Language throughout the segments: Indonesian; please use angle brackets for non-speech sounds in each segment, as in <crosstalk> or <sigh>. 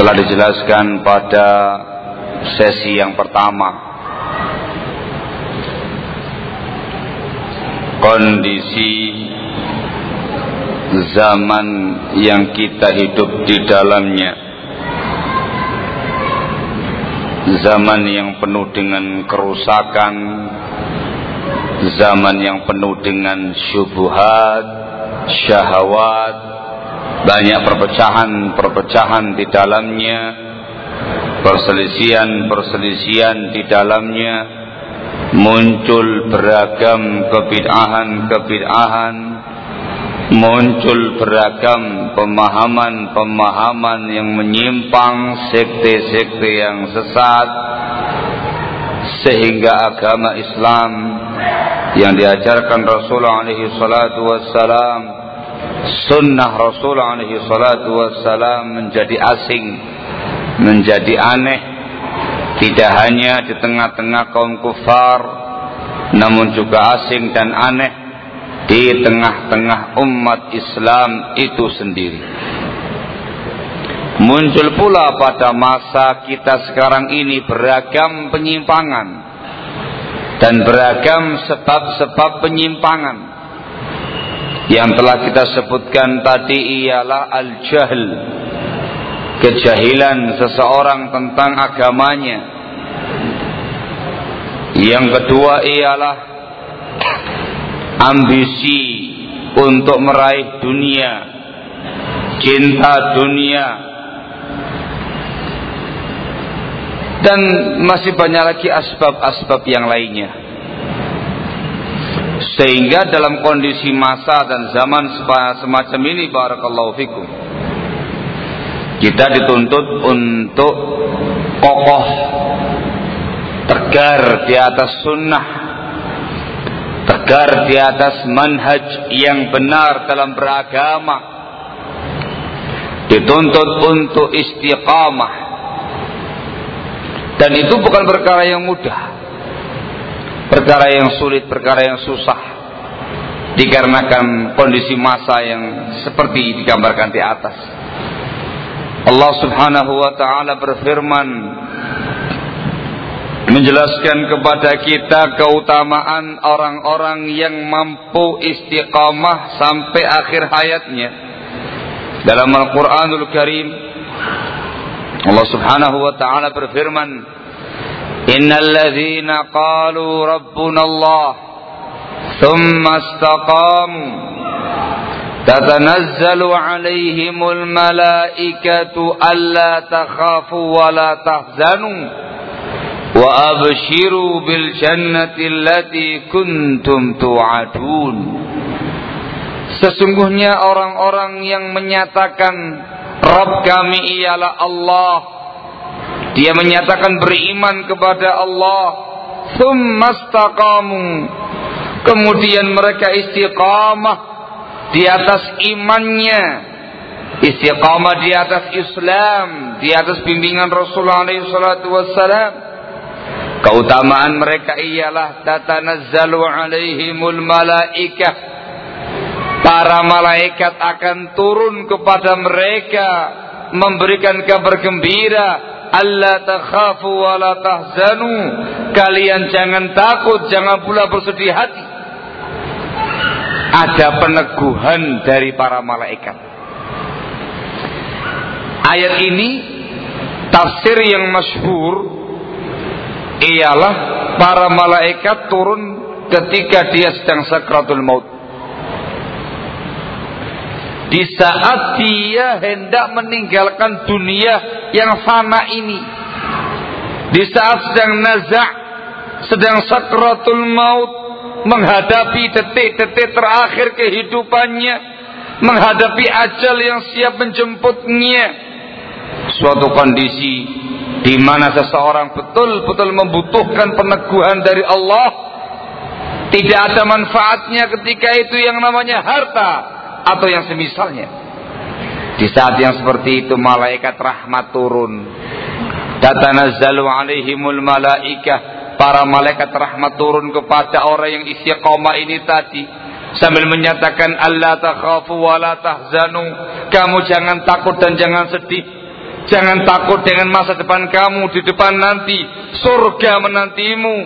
telah dijelaskan pada sesi yang pertama. Kondisi zaman yang kita hidup di dalamnya. Zaman yang penuh dengan kerusakan. Zaman yang penuh dengan syubhat syahwat banyak perpecahan-perpecahan di dalamnya, perselisihan-perselisihan di dalamnya, muncul beragam kebid'ahan-kebid'ahan, muncul beragam pemahaman-pemahaman yang menyimpang, sekte-sekte yang sesat, sehingga agama Islam yang diajarkan Rasulullah alaihi salatu sunnah Rasul alaihi salatu wassalam menjadi asing, menjadi aneh, tidak hanya di tengah-tengah kaum kufar, namun juga asing dan aneh di tengah-tengah umat Islam itu sendiri. Muncul pula pada masa kita sekarang ini beragam penyimpangan dan beragam sebab-sebab penyimpangan yang telah kita sebutkan tadi ialah al-jahl. Kejahilan seseorang tentang agamanya. Yang kedua ialah ambisi untuk meraih dunia, cinta dunia, dan masih banyak lagi asbab-asbab yang lainnya. Sehingga dalam kondisi masa dan zaman semacam ini barakallahu fikum kita dituntut untuk kokoh tegar di atas sunnah tegar di atas manhaj yang benar dalam beragama dituntut untuk istiqamah. Dan itu bukan perkara yang mudah perkara yang sulit, perkara yang susah dikarenakan kondisi masa yang seperti digambarkan di atas. Allah Subhanahu wa taala berfirman menjelaskan kepada kita keutamaan orang-orang yang mampu istiqamah sampai akhir hayatnya. Dalam Al-Qur'anul Karim Allah Subhanahu wa taala berfirman إن الذين قالوا ربنا الله ثم استقاموا تتنزل عليهم الملائكة ألا تخافوا ولا تحزنوا وأبشروا بالجنة التي كنتم توعدون Sesungguhnya orang-orang yang menyatakan Rabb kami ialah Allah dia menyatakan beriman kepada Allah. Thummastaqamu. Kemudian mereka istiqamah di atas imannya. Istiqamah di atas Islam, di atas bimbingan Rasulullah SAW. Keutamaan mereka ialah tatanazzalu alaihimul malaikah. Para malaikat akan turun kepada mereka memberikan kabar gembira Allah takhafu wa la tahzanu. Kalian jangan takut, jangan pula bersedih hati. Ada peneguhan dari para malaikat. Ayat ini tafsir yang masyhur ialah para malaikat turun ketika dia sedang sakratul maut di saat dia hendak meninggalkan dunia yang fana ini di saat sedang nazak sedang sakratul maut menghadapi detik-detik terakhir kehidupannya menghadapi ajal yang siap menjemputnya. Suatu kondisi di mana seseorang betul-betul membutuhkan peneguhan dari Allah. Tidak ada manfaatnya ketika itu yang namanya harta atau yang semisalnya. Di saat yang seperti itu malaikat rahmat turun. Tatanazzalu alaihimul malaikah. Para malaikat rahmat turun kepada orang yang istiqomah ini tadi sambil menyatakan Allah takhafu wa la tahzanu kamu jangan takut dan jangan sedih jangan takut dengan masa depan kamu di depan nanti surga menantimu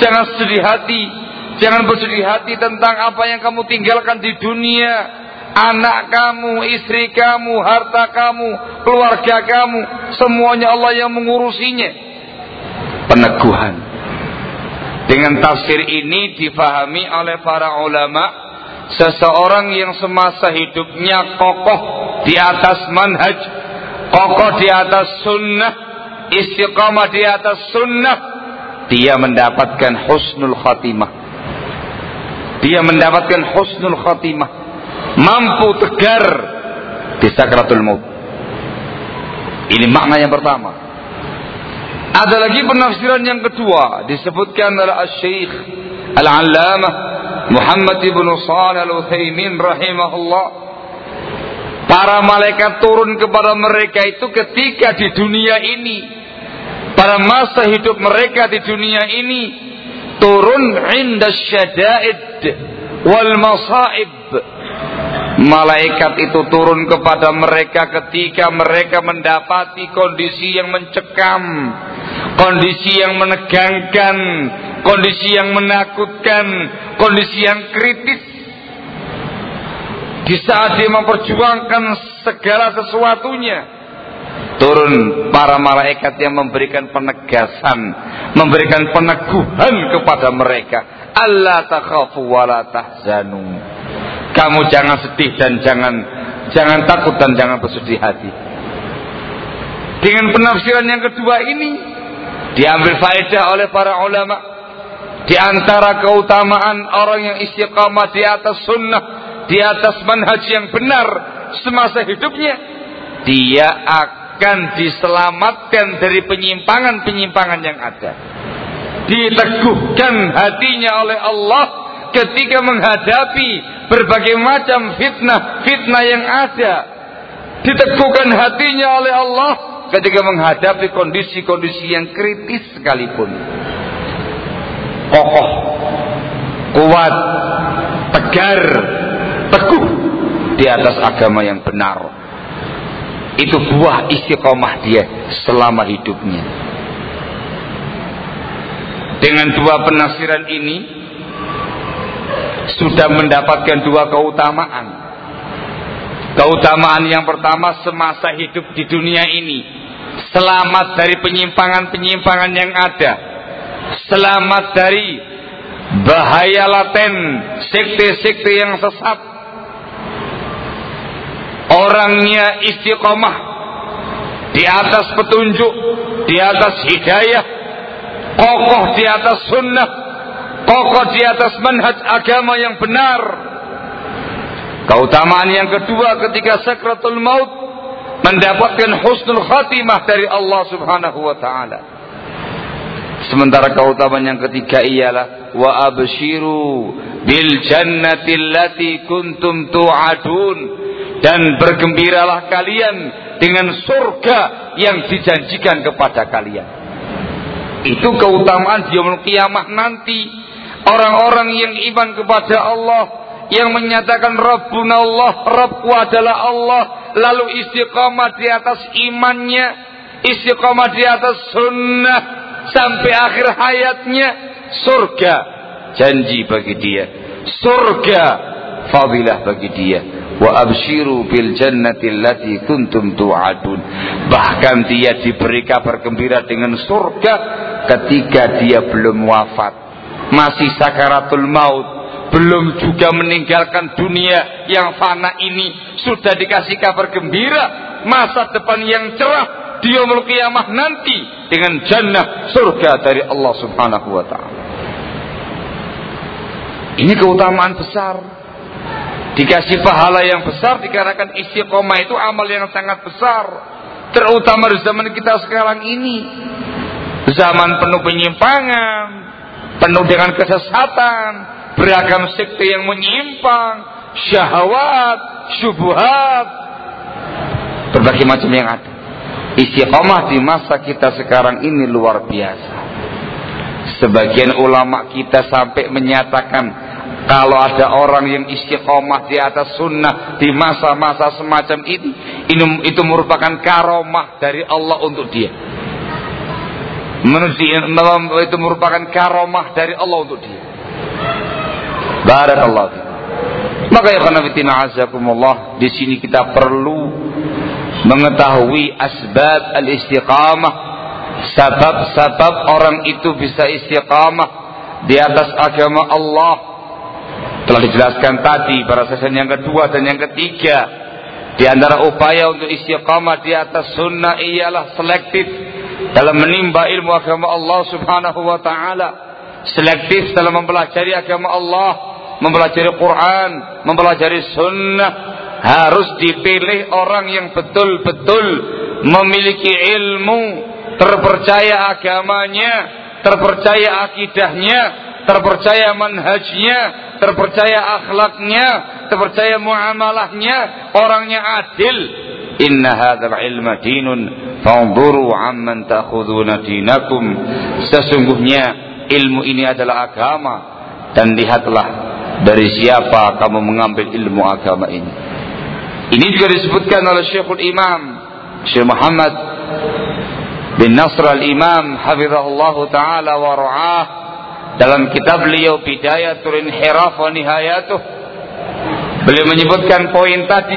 jangan sedih hati jangan bersedih hati tentang apa yang kamu tinggalkan di dunia anak kamu, istri kamu, harta kamu, keluarga kamu, semuanya Allah yang mengurusinya. Peneguhan. Dengan tafsir ini difahami oleh para ulama seseorang yang semasa hidupnya kokoh di atas manhaj, kokoh di atas sunnah, istiqamah di atas sunnah, dia mendapatkan husnul khatimah. Dia mendapatkan husnul khatimah. Mampu tegar di sakratul maut. Ini makna yang pertama. Ada lagi penafsiran yang kedua disebutkan oleh Syekh Al-Allamah Muhammad ibn Shalih Al-Utsaimin rahimahullah. Para malaikat turun kepada mereka itu ketika di dunia ini. Pada masa hidup mereka di dunia ini turun inda syada'id wal masaib. Malaikat itu turun kepada mereka ketika mereka mendapati kondisi yang mencekam, kondisi yang menegangkan, kondisi yang menakutkan, kondisi yang kritis. Di saat dia memperjuangkan segala sesuatunya, turun para malaikat yang memberikan penegasan, memberikan peneguhan kepada mereka. Allah takhafu wa la tahzanu. Kamu jangan sedih dan jangan jangan takut dan jangan bersedih hati. Dengan penafsiran yang kedua ini, diambil faedah oleh para ulama di antara keutamaan orang yang istiqamah di atas sunnah di atas manhaj yang benar semasa hidupnya dia akan diselamatkan dari penyimpangan-penyimpangan yang ada diteguhkan hatinya oleh Allah ketika menghadapi berbagai macam fitnah-fitnah yang ada diteguhkan hatinya oleh Allah ketika menghadapi kondisi-kondisi yang kritis sekalipun. Kokoh, kuat, tegar, teguh di atas agama yang benar. Itu buah istiqomah dia selama hidupnya. Dengan dua penafsiran ini sudah mendapatkan dua keutamaan Keutamaan yang pertama semasa hidup di dunia ini selamat dari penyimpangan-penyimpangan yang ada. Selamat dari bahaya laten, sekte-sekte yang sesat. Orangnya istiqomah di atas petunjuk, di atas hidayah, kokoh di atas sunnah, kokoh di atas manhaj agama yang benar Keutamaan yang kedua ketika sakratul maut mendapatkan husnul khatimah dari Allah Subhanahu wa taala. Sementara keutamaan yang ketiga ialah wa abshiru bil jannati allati kuntum tu'adun dan bergembiralah kalian dengan surga yang dijanjikan kepada kalian. Itu keutamaan yaumul kiamah nanti. Orang-orang yang iman kepada Allah yang menyatakan Rabbuna Allah, Rabbku adalah Allah, lalu istiqamah di atas imannya, istiqamah di atas sunnah sampai akhir hayatnya, surga janji bagi dia, surga fadilah bagi dia. Wa abshiru bil jannati allati kuntum tu'adun. Bahkan dia diberi kabar gembira dengan surga ketika dia belum wafat. Masih sakaratul maut belum juga meninggalkan dunia yang fana ini sudah dikasih kabar gembira masa depan yang cerah di yaumul nanti dengan jannah surga dari Allah Subhanahu wa taala. Ini keutamaan besar dikasih pahala yang besar dikarenakan istiqomah itu amal yang sangat besar terutama di zaman kita sekarang ini zaman penuh penyimpangan penuh dengan kesesatan beragam sekte yang menyimpang syahwat syubhat berbagai macam yang ada istiqomah di masa kita sekarang ini luar biasa sebagian ulama kita sampai menyatakan kalau ada orang yang istiqomah di atas sunnah di masa-masa semacam ini, ini itu merupakan karomah dari Allah untuk dia. Itu merupakan karomah dari Allah untuk dia. Barakallah. Maka ya khanafitina azakumullah, di sini kita perlu mengetahui asbab al-istiqamah, sebab-sebab orang itu bisa istiqamah di atas agama Allah telah dijelaskan tadi pada sesi yang kedua dan yang ketiga. Di antara upaya untuk istiqamah di atas sunnah ialah selektif dalam menimba ilmu agama Allah subhanahu wa ta'ala. Selektif dalam mempelajari agama Allah, mempelajari Quran, mempelajari sunnah. Harus dipilih orang yang betul-betul memiliki ilmu, terpercaya agamanya, terpercaya akidahnya, terpercaya manhajnya, terpercaya akhlaknya, terpercaya muamalahnya, orangnya adil. Inna hadzal ilma dinun fanzuru amman ta'khuduna dinakum. Sesungguhnya ilmu ini adalah agama dan lihatlah dari siapa kamu mengambil ilmu agama ini. Ini juga disebutkan oleh Syekhul Imam Syekh Muhammad bin Nasr al-Imam hafizahullah taala wa ra'ah dalam kitab beliau Bidayatul Inhiraf wa Nihayatuh beliau menyebutkan poin tadi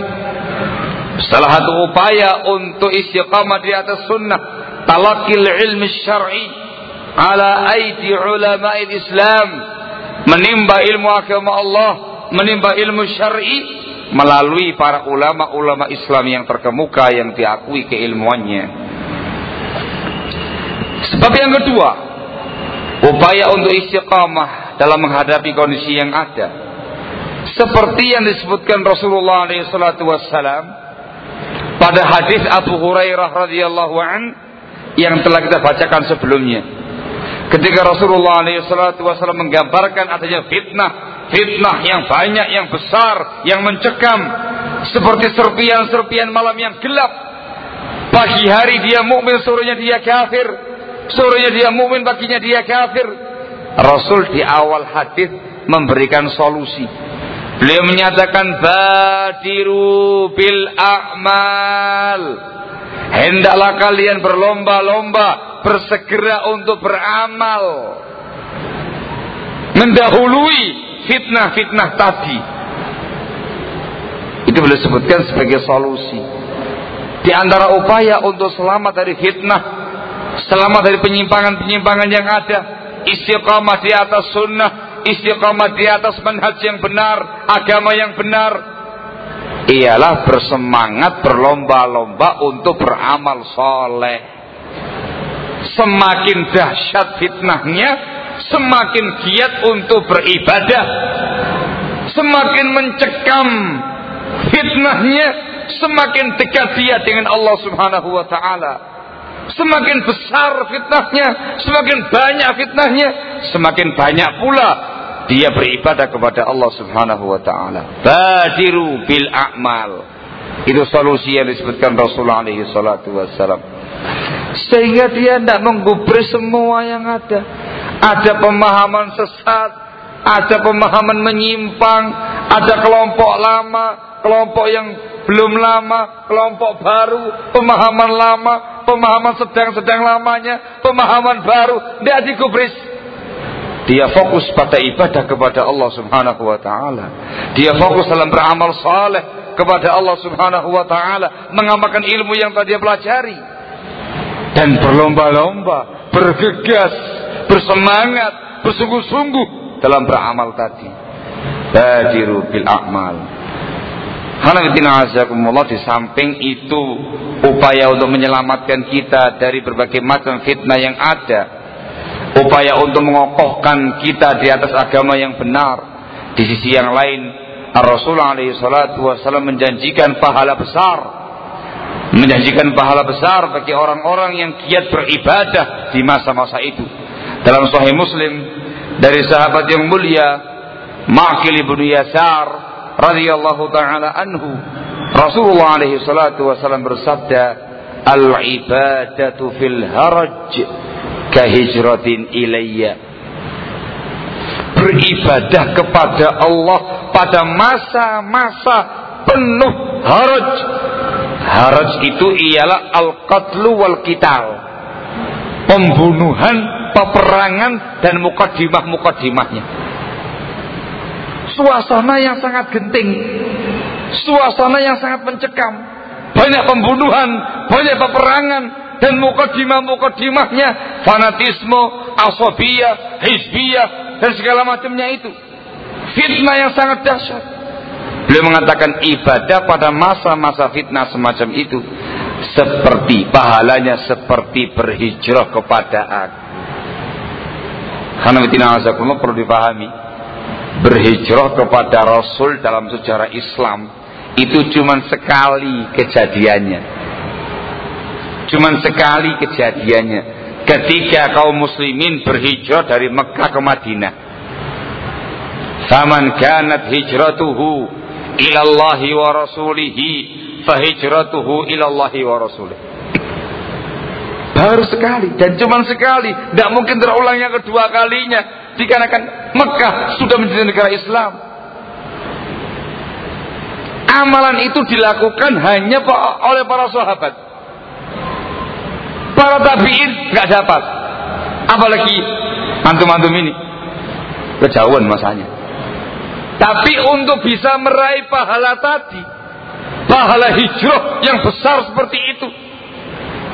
salah satu upaya untuk istiqamah di atas sunnah talakil ilmi syar'i ala aidi ulama Islam menimba ilmu agama Allah menimba ilmu syar'i melalui para ulama-ulama Islam yang terkemuka yang diakui keilmuannya. Sebab yang kedua upaya untuk istiqamah dalam menghadapi kondisi yang ada. Seperti yang disebutkan Rasulullah SAW pada hadis Abu Hurairah radhiyallahu an yang telah kita bacakan sebelumnya ketika Rasulullah SAW menggambarkan adanya fitnah fitnah yang banyak yang besar yang mencekam seperti serpian-serpian malam yang gelap pagi hari dia mukmin sorenya dia kafir Sorenya dia mukmin, paginya dia kafir. Rasul di awal hadis memberikan solusi. Beliau menyatakan badiru bil a'mal. Hendaklah kalian berlomba-lomba, bersegera untuk beramal. Mendahului fitnah-fitnah tadi. Itu boleh sebutkan sebagai solusi. Di antara upaya untuk selamat dari fitnah selamat dari penyimpangan-penyimpangan yang ada, istiqamah di atas sunnah, istiqamah di atas manhaj yang benar, agama yang benar, ialah bersemangat berlomba-lomba untuk beramal soleh. Semakin dahsyat fitnahnya, semakin giat untuk beribadah. Semakin mencekam fitnahnya, semakin dekat dia dengan Allah Subhanahu wa taala. Semakin besar fitnahnya, semakin banyak fitnahnya, semakin banyak pula dia beribadah kepada Allah Subhanahu wa taala. Badiru bil a'mal. Itu solusi yang disebutkan Rasulullah alaihi salatu wassalam. Sehingga dia tidak menggubris semua yang ada. Ada pemahaman sesat, ada pemahaman menyimpang, ada kelompok lama, kelompok yang belum lama, kelompok baru, pemahaman lama, pemahaman sedang-sedang lamanya, pemahaman baru, tidak digubris. Dia fokus pada ibadah kepada Allah Subhanahu wa taala. Dia fokus dalam beramal saleh kepada Allah Subhanahu wa taala, mengamalkan ilmu yang tadi dia pelajari. Dan berlomba-lomba, bergegas, bersemangat, bersungguh-sungguh dalam beramal tadi. Badiru bil a'mal. Alhamdulillah di samping itu upaya untuk menyelamatkan kita dari berbagai macam fitnah yang ada upaya untuk mengokohkan kita di atas agama yang benar di sisi yang lain Rasul alaihi wasallam menjanjikan pahala besar menjanjikan pahala besar bagi orang-orang yang giat beribadah di masa-masa itu. Dalam Sahih Muslim dari sahabat yang mulia Ma'qil ibnu Yasar radhiyallahu taala anhu Rasulullah alaihi salatu wasallam bersabda al-ibadatu fil haraj kahijratin ilayya beribadah kepada Allah pada masa-masa penuh haraj. Haraj itu ialah al-qatlu wal kital. Pembunuhan, peperangan dan mukadimah-mukadimahnya. Suasana yang sangat genting. Suasana yang sangat mencekam. Banyak pembunuhan, banyak peperangan, dan mukadimah-mukadimahnya fanatisme, asabiyah, hizbiyah dan segala macamnya itu. Fitnah yang sangat dahsyat. Beliau mengatakan ibadah pada masa-masa fitnah semacam itu seperti pahalanya seperti berhijrah kepada aku. Karena azakullah perlu dipahami berhijrah kepada Rasul dalam sejarah Islam itu cuma sekali kejadiannya Cuman sekali kejadiannya ketika kaum muslimin berhijrah dari Mekah ke Madinah. Faman kanat hijratuhu ila Allah wa rasulihi fahijratuhu ila Allah wa rasulih. Baru sekali dan cuma sekali, tidak mungkin terulang yang kedua kalinya dikarenakan Mekah sudah menjadi negara Islam. Amalan itu dilakukan hanya oleh para sahabat Para tabiin nggak dapat. Apalagi antum-antum ini. Kejauhan masanya. Tapi untuk bisa meraih pahala tadi, pahala hijrah yang besar seperti itu,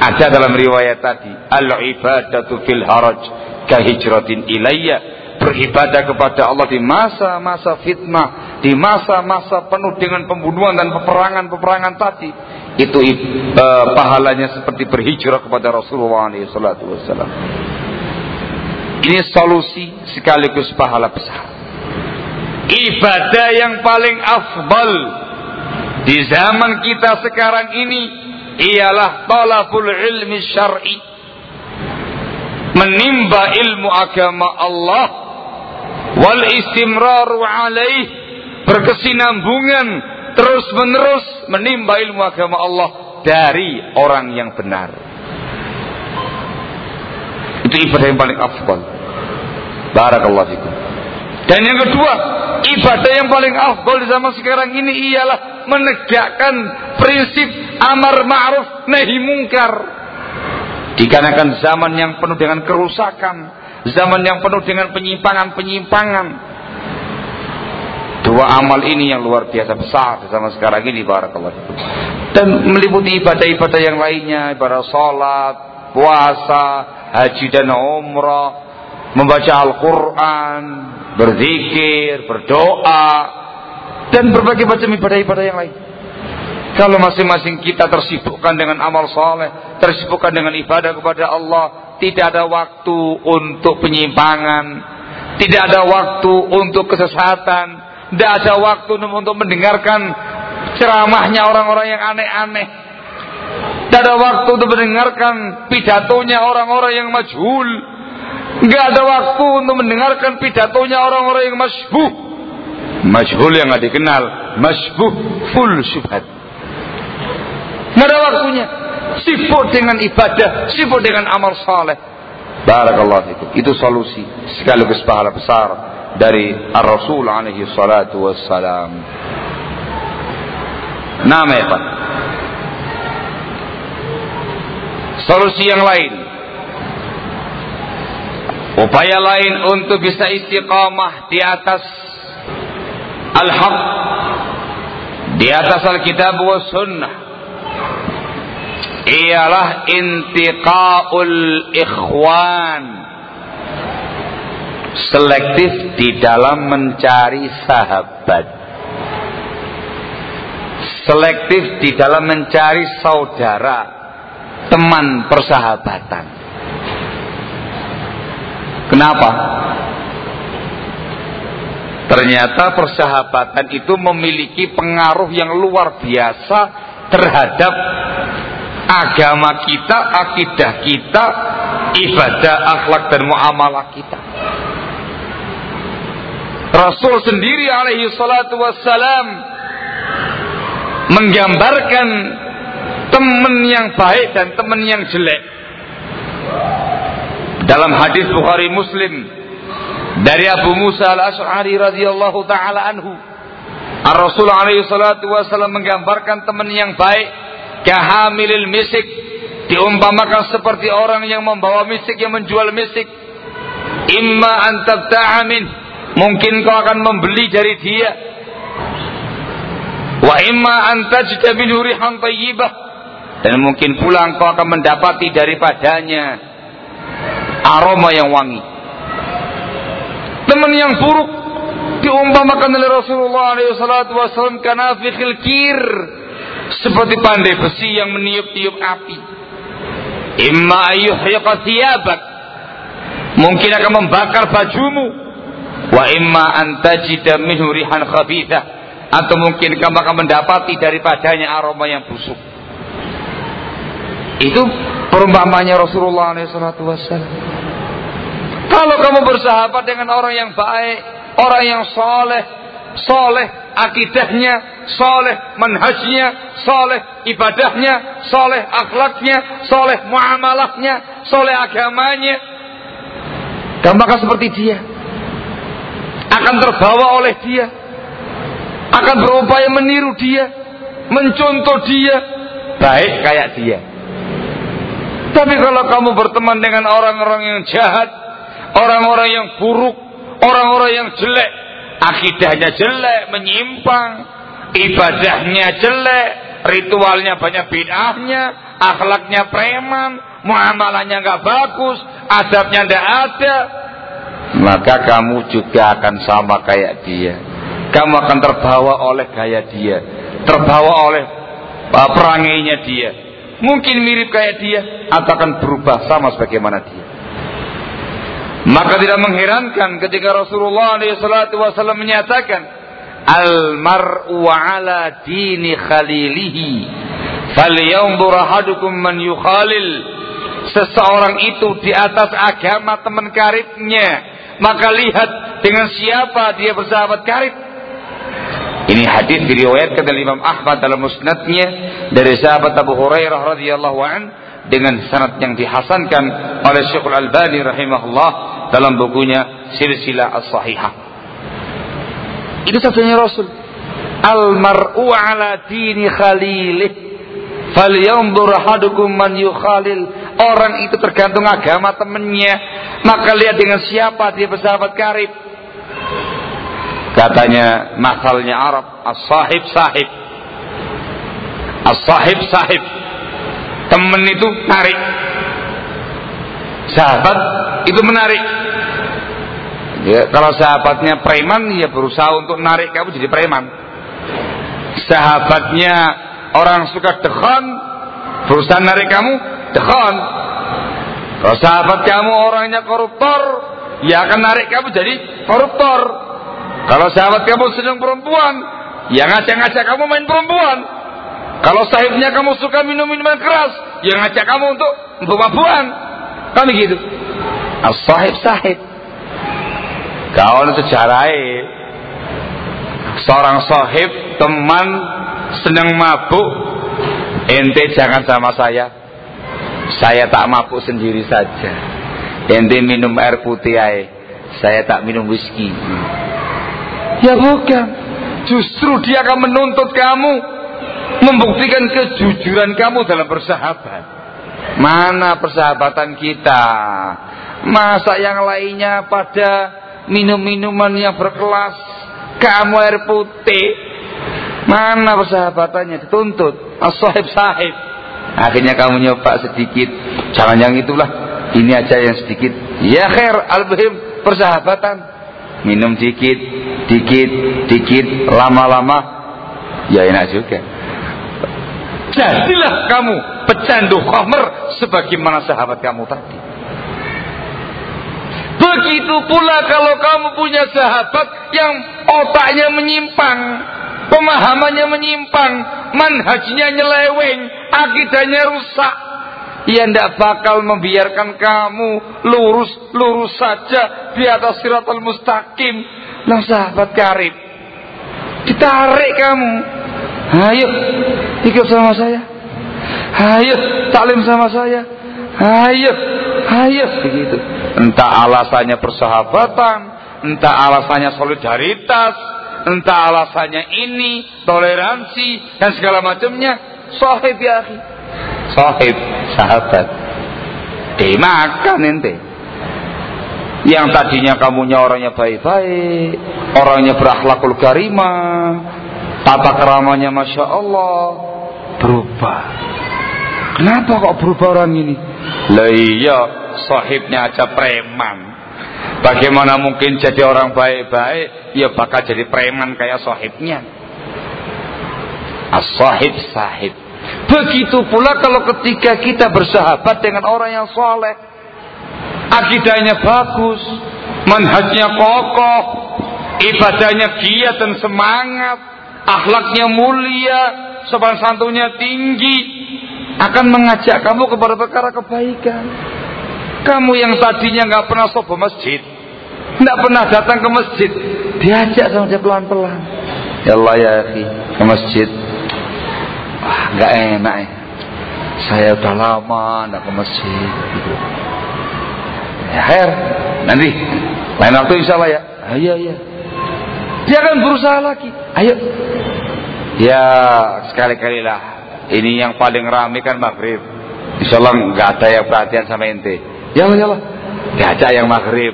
ada dalam riwayat tadi, al-ibadatu fil haraj kahijratin ilayya beribadah kepada Allah di masa-masa fitnah, di masa-masa penuh dengan pembunuhan dan peperangan-peperangan tadi, itu uh, pahalanya seperti berhijrah kepada Rasulullah SAW. Ini solusi sekaligus pahala besar. Ibadah yang paling afdal di zaman kita sekarang ini ialah talabul ilmi syar'i. Menimba ilmu agama Allah wal istimraru alaih berkesinambungan terus menerus menimba ilmu agama Allah dari orang yang benar. Itu ibadah yang paling afdal. Barakallahu fikum. Dan yang kedua, ibadah yang paling afdal di zaman sekarang ini ialah menegakkan prinsip amar ma'ruf nahi mungkar. Dikarenakan zaman yang penuh dengan kerusakan, zaman yang penuh dengan penyimpangan-penyimpangan, Dua amal ini yang luar biasa besar sama sekarang ini barakallahu Dan meliputi ibadah-ibadah yang lainnya, ibadah salat, puasa, haji dan umrah, membaca Al-Qur'an, berzikir, berdoa dan berbagai macam ibadah-ibadah yang lain. Kalau masing-masing kita tersibukkan dengan amal soleh, tersibukkan dengan ibadah kepada Allah, tidak ada waktu untuk penyimpangan, tidak ada waktu untuk kesesatan, tidak ada waktu untuk mendengarkan ceramahnya orang-orang yang aneh-aneh. Tidak ada waktu untuk mendengarkan pidatonya orang-orang yang majhul. Tidak ada waktu untuk mendengarkan pidatonya orang-orang yang masbuh. Majhul yang nggak dikenal, masbuh full syubhat. Tidak ada waktunya. Sibuk dengan ibadah, sibuk dengan amal saleh. Barakallahu Itu solusi sekaligus pahala besar dari Ar-Rasul alaihi salatu wassalam. Nama ya. Solusi yang lain. Upaya lain untuk bisa istiqamah di atas al-haq. Di atas Alkitab wa sunnah. Ialah intiqaul ikhwan. Selektif di dalam mencari sahabat. Selektif di dalam mencari saudara teman persahabatan. Kenapa? Ternyata persahabatan itu memiliki pengaruh yang luar biasa terhadap agama kita, akidah kita, ibadah, akhlak dan muamalah kita. Rasul sendiri alaihi salatu wassalam menggambarkan teman yang baik dan teman yang jelek. Dalam hadis Bukhari Muslim dari Abu Musa al-Ash'ari radhiyallahu taala anhu, Rasul alaihi salatu wasallam menggambarkan teman yang baik kahamilil misik. Diumpamakan seperti orang yang membawa misik yang menjual misik. Imma an tabta'a mungkin kau akan membeli dari dia. Wa imma an tajda minhu rihan tayyibah. Dan mungkin pula engkau akan mendapati daripadanya aroma yang wangi. Teman yang buruk diumpamakan oleh Rasulullah SAW karena fikhil kir seperti pandai besi yang meniup-tiup api. Imma ayyuhriqa thiyabak mungkin akan membakar bajumu. Wa imma antajida minhu rihan khabithah atau mungkin kamu akan mendapati daripadanya aroma yang busuk. Itu perumpamannya Rasulullah SAW. Kalau kamu bersahabat dengan orang yang baik, orang yang soleh, soleh akidahnya, soleh manhajnya, soleh ibadahnya, soleh akhlaknya, soleh muamalahnya, soleh agamanya, kamu akan seperti dia. Akan terbawa oleh dia. Akan berupaya meniru dia. Mencontoh dia. Baik kayak dia. Tapi kalau kamu berteman dengan orang-orang yang jahat, orang-orang yang buruk, orang-orang yang jelek, akidahnya jelek, menyimpang, ibadahnya jelek, ritualnya banyak bid'ahnya, akhlaknya preman, muamalahnya nggak bagus, adabnya nggak ada, maka kamu juga akan sama kayak dia. Kamu akan terbawa oleh gaya dia, terbawa oleh uh, perangainya dia, mungkin mirip kayak dia atau akan berubah sama sebagaimana dia. Maka tidak mengherankan ketika Rasulullah SAW menyatakan al mar'u ala dini khalilihi. Falyanzur ahadukum man yukhalil. Seseorang itu di atas agama teman karibnya. Maka lihat dengan siapa dia bersahabat karib. Ini hadis diriwayatkan oleh Imam Ahmad dalam musnadnya dari sahabat Abu Hurairah radhiyallahu an dengan sanad yang dihasankan oleh Syekhul Albani rahimahullah dalam bukunya Silsilah As-Sahihah. Itu sabdanya Rasul. Al mar'u ala dini khalilih falyanzur ahadukum man yukhalil. Orang itu tergantung agama temannya, maka lihat dengan siapa dia bersahabat karib. Katanya masalnya Arab, as-sahib sahib. As-sahib sahib. Temen itu tarik. Sahabat itu menarik. Ya, kalau sahabatnya preman, ya berusaha untuk menarik kamu jadi preman. Sahabatnya orang suka dekhon, berusaha menarik kamu, dekhon. Kalau sahabat kamu orangnya koruptor, ya akan narik kamu jadi koruptor. Kalau sahabat kamu sedang perempuan, yang ngajak-ngajak kamu main perempuan. Kalau sahibnya kamu suka minum minuman keras, yang ngajak kamu untuk mabuk-mabukan. Kan begitu. As-sahib sahib. Kau sejarahnya seorang sahib teman sedang mabuk ente jangan sama saya saya tak mabuk sendiri saja ente minum air putih aja saya tak minum whisky Ya bukan. Justru dia akan menuntut kamu. Membuktikan kejujuran kamu dalam bersahabat. Mana persahabatan kita? Masa yang lainnya pada minum-minuman yang berkelas. Kamu air putih. Mana persahabatannya? Dituntut. As-sahib sahib. Akhirnya kamu nyoba sedikit. Jangan yang itulah. Ini aja yang sedikit. Ya khair al-bahim persahabatan minum dikit, dikit, dikit, lama-lama ya enak juga. Jadilah kamu pecandu khamr sebagaimana sahabat kamu tadi. Begitu pula kalau kamu punya sahabat yang otaknya menyimpang, pemahamannya menyimpang, manhajnya nyeleweng, akidahnya rusak. Ia tidak bakal membiarkan kamu lurus-lurus saja di atas siratul mustaqim. Nah sahabat karib, ditarik kamu. Ayo ikut sama saya. Ayo salim sama saya. Ayo, ayo begitu. Entah alasannya persahabatan, entah alasannya solidaritas, entah alasannya ini, toleransi dan segala macamnya. Sahib ya. Sahib, sahabat. Dimakan ente. Yang tadinya kamunya orangnya baik-baik, orangnya berakhlakul karimah, tata keramanya masya Allah, berubah. Kenapa kok berubah orang ini? Lah iya, sahibnya aja preman. Bagaimana mungkin jadi orang baik-baik, ya bakal jadi preman kayak sahibnya. As-sahib sahib. Begitu pula kalau ketika kita bersahabat dengan orang yang soleh. Akidahnya bagus, manhajnya kokoh, ibadahnya giat dan semangat, akhlaknya mulia, sopan santunnya tinggi, akan mengajak kamu kepada perkara kebaikan. Kamu yang tadinya nggak pernah sobo masjid, nggak pernah datang ke masjid, diajak sama dia pelan-pelan. Ya Allah ya akhi, ke masjid. Wah, nggak enak ya. Saya udah lama nggak ke masjid. Gitu. Ya, her, nanti lain waktu insya Allah ya. Ah, iya iya. Dia akan berusaha lagi. Ayo. Ya sekali-kali lah ini yang paling ramai kan maghrib. Insya Allah nggak ada yang perhatian sama ente. Ya Allah, ya Allah. Diajak yang maghrib.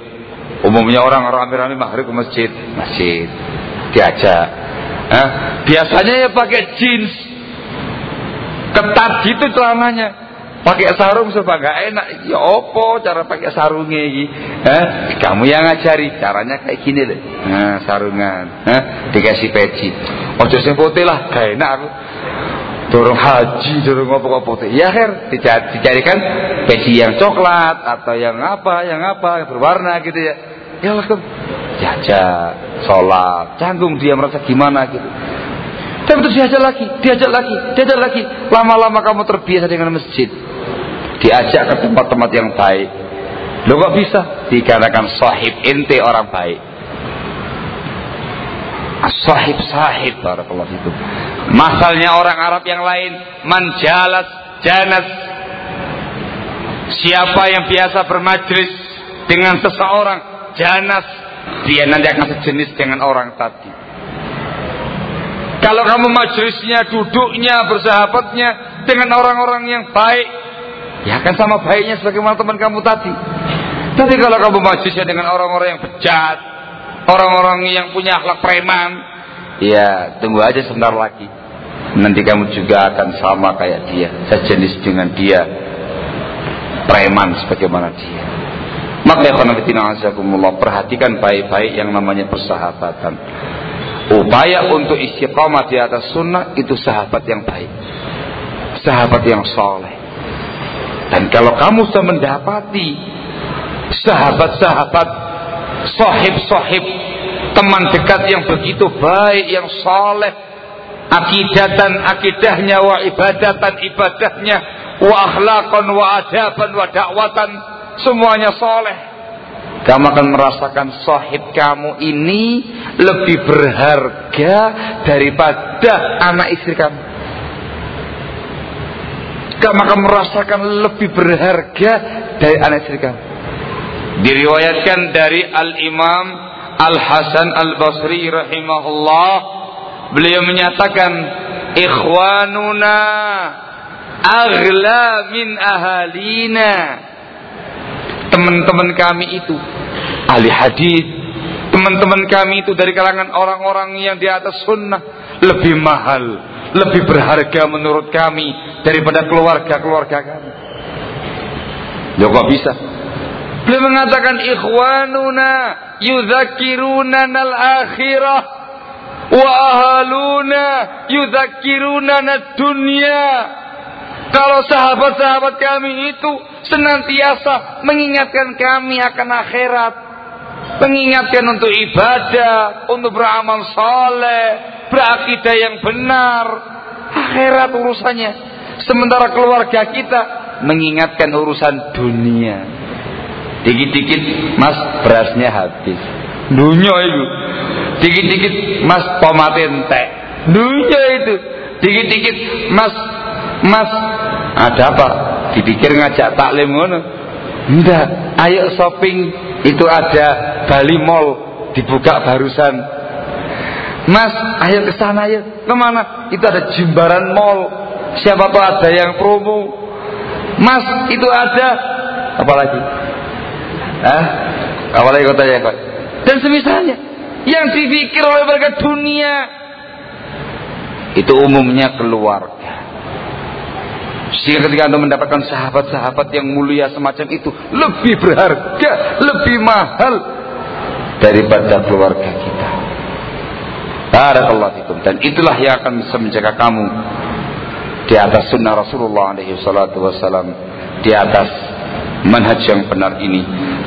Umumnya orang ramai-ramai maghrib ke masjid. Masjid. Diajak. Hah? Biasanya ya pakai jeans. Ketat gitu celananya. Pakai sarung supaya nggak enak. Ya opo cara pakai sarungnya ini. Eh, kamu yang ngajari caranya kayak gini deh. Nah, sarungan. Eh, dikasih peci. Ojo sing putih lah, gak enak aku dorong haji, dorong apa-apa. Ya her, dicarikan peci yang coklat atau yang apa, yang apa, yang berwarna gitu ya. Ya langsung diajak sholat, canggung dia merasa gimana gitu. Tapi terus diajak lagi, diajak lagi, diajak lagi. Lama-lama kamu terbiasa dengan masjid. Diajak ke tempat-tempat yang baik. Lo kok bisa? Dikarenakan sahib ente orang baik. Sahib sahib barakallahu itu. Masalnya orang Arab yang lain manjalas janas. Siapa yang biasa bermajlis dengan seseorang janas, dia nanti akan sejenis dengan orang tadi. Kalau kamu majlisnya, duduknya, bersahabatnya dengan orang-orang yang baik, ya akan sama baiknya sebagaimana teman kamu tadi. Tapi kalau kamu majlisnya dengan orang-orang yang bejat, orang-orang yang punya akhlak preman, ya tunggu aja sebentar lagi. Nanti kamu juga akan sama kayak dia sejenis dengan dia preman sebagaimana dia. Maka perhatikan baik-baik yang namanya persahabatan. Upaya untuk istiqamah di atas sunnah itu sahabat yang baik sahabat yang soleh dan kalau kamu sudah mendapati sahabat-sahabat sohib-sohib teman dekat yang begitu baik yang soleh akidatan akidahnya wa ibadatan ibadahnya wa akhlaqan wa adaban wa dakwatan semuanya soleh. Kamu akan merasakan sahib kamu ini lebih berharga daripada anak istri kamu kamu akan merasakan lebih berharga dari anak istri kamu diriwayatkan dari al-imam al-hasan al-basri rahimahullah Beliau menyatakan ikhwanuna aghla min ahalina. Teman-teman kami itu ahli hadis, teman-teman kami itu dari kalangan orang-orang yang di atas sunnah lebih mahal, lebih berharga menurut kami daripada keluarga-keluarga kami. Ya kok bisa? Beliau mengatakan ikhwanuna yuzakiruna al akhirah wa ahaluna yudzakiruna dunya kalau sahabat-sahabat kami itu senantiasa mengingatkan kami akan akhirat mengingatkan untuk ibadah, untuk beramal soleh, berakidah yang benar, akhirat urusannya. Sementara keluarga kita mengingatkan urusan dunia. Dikit-dikit mas berasnya habis. Dunia itu. Dikit-dikit mas tomat entek. Dunia itu. Dikit-dikit mas mas ada apa? Dipikir ngajak taklim ngono. Enggak, ayo shopping itu ada Bali Mall dibuka barusan. Mas, ayo ke sana ya. Ke mana? Itu ada Jimbaran Mall. Siapa tahu ada yang promo. Mas, itu ada apa lagi? Ah, apa lagi kota ya kok? Dan semisalnya yang dipikir oleh mereka dunia itu umumnya keluarga. Sehingga ketika anda mendapatkan sahabat-sahabat yang mulia semacam itu lebih berharga, lebih mahal daripada keluarga kita. Barakallahu fikum. Dan itulah yang akan bisa menjaga kamu di atas sunnah Rasulullah alaihi salatu wasalam, di atas manhaj yang benar ini.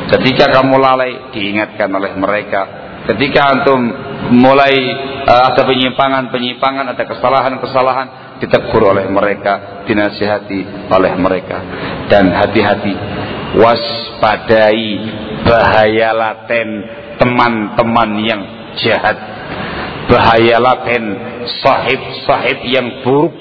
Ketika kamu lalai diingatkan oleh mereka. Ketika antum mulai uh, ada penyimpangan-penyimpangan, ada kesalahan-kesalahan, ditegur oleh mereka, dinasihati oleh mereka. Dan hati-hati, waspadai bahaya laten teman-teman yang jahat. Bahaya laten sahib-sahib yang buruk,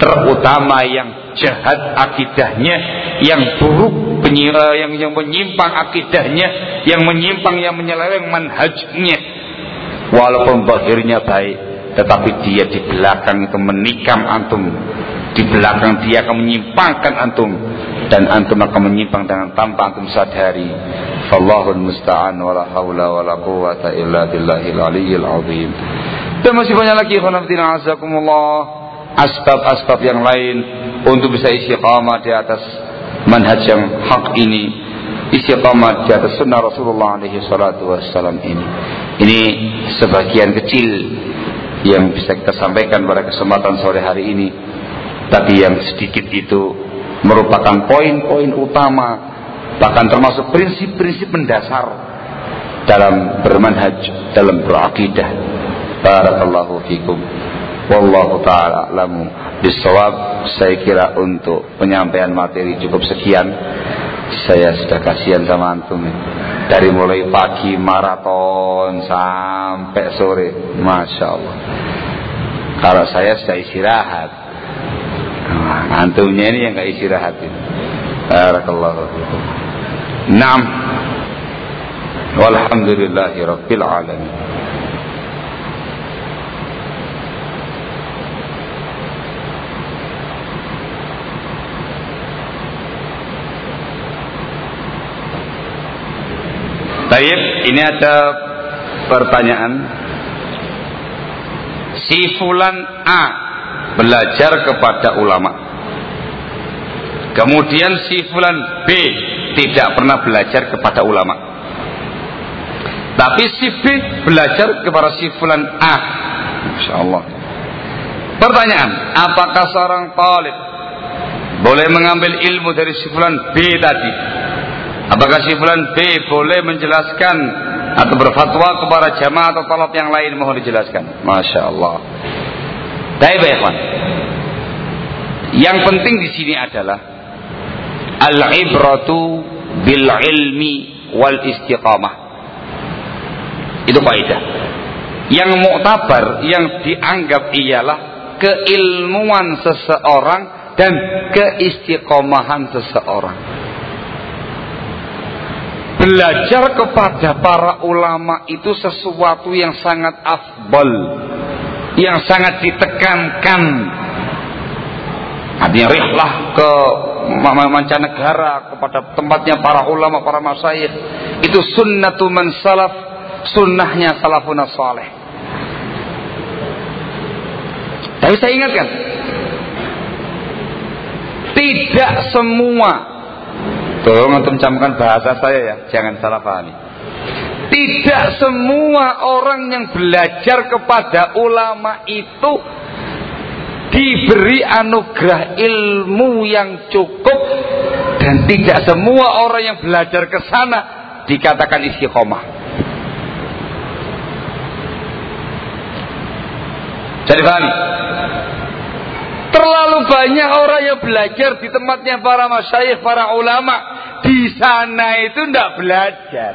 terutama yang jahat akidahnya, yang buruk eh, yang yang menyimpang akidahnya, yang menyimpang yang menyeleweng manhajnya. Walaupun bahirnya baik, tetapi dia di belakang itu menikam antum. Di belakang dia akan menyimpangkan antum. Dan antum akan menyimpang dengan tanpa antum sadari. Fallahul musta'an wala hawla wala quwata illa billahil aliyyil azim. Dan masih banyak lagi khonafdina azakumullah asbab-asbab yang lain untuk bisa istiqamah di atas manhaj yang hak ini. Istiqamah di atas sunnah Rasulullah alaihi salatu wassalam ini. Ini sebagian kecil yang bisa kita sampaikan pada kesempatan sore hari ini. Tapi yang sedikit itu merupakan poin-poin utama bahkan termasuk prinsip-prinsip mendasar dalam bermanhaj dalam berakidah. Barakallahu fikum. Wallahu taala alamu. Bisawab saya kira untuk penyampaian materi cukup sekian saya sudah kasihan sama antum dari mulai pagi maraton sampai sore. Masya Allah. Kalau saya sudah istirahat. Nah, antumnya ini yang gak istirahat ini. Barakallahu Naam. Walhamdulillahi Rabbil Alamin Baik, ini ada pertanyaan. Si fulan A belajar kepada ulama. Kemudian si fulan B tidak pernah belajar kepada ulama. Tapi si B belajar kepada si fulan A. Masya Allah. Pertanyaan, apakah seorang talib boleh mengambil ilmu dari si fulan B tadi Apakah si fulan B boleh menjelaskan atau berfatwa kepada jamaah atau talab yang lain mohon dijelaskan. Masya Allah. Baik, baik, Yang penting di sini adalah al-ibratu bil ilmi wal istiqamah. Itu kaidah. Yang muktabar, yang dianggap ialah keilmuan seseorang dan keistiqomahan seseorang belajar kepada para ulama itu sesuatu yang sangat afdal yang sangat ditekankan. Artinya rihlah ke mancanegara kepada tempatnya para ulama para masyayikh. Itu sunnatu man salaf sunnahnya salafun saleh tapi saya ingatkan tidak semua Tolong antum camkan bahasa saya ya, jangan salah pahami. Tidak semua orang yang belajar kepada ulama itu diberi anugerah ilmu yang cukup dan tidak semua orang yang belajar ke sana dikatakan istiqomah. Jadi pahami? Terlalu banyak orang yang belajar di tempatnya para masyayikh, para ulama. Di sana itu tidak belajar.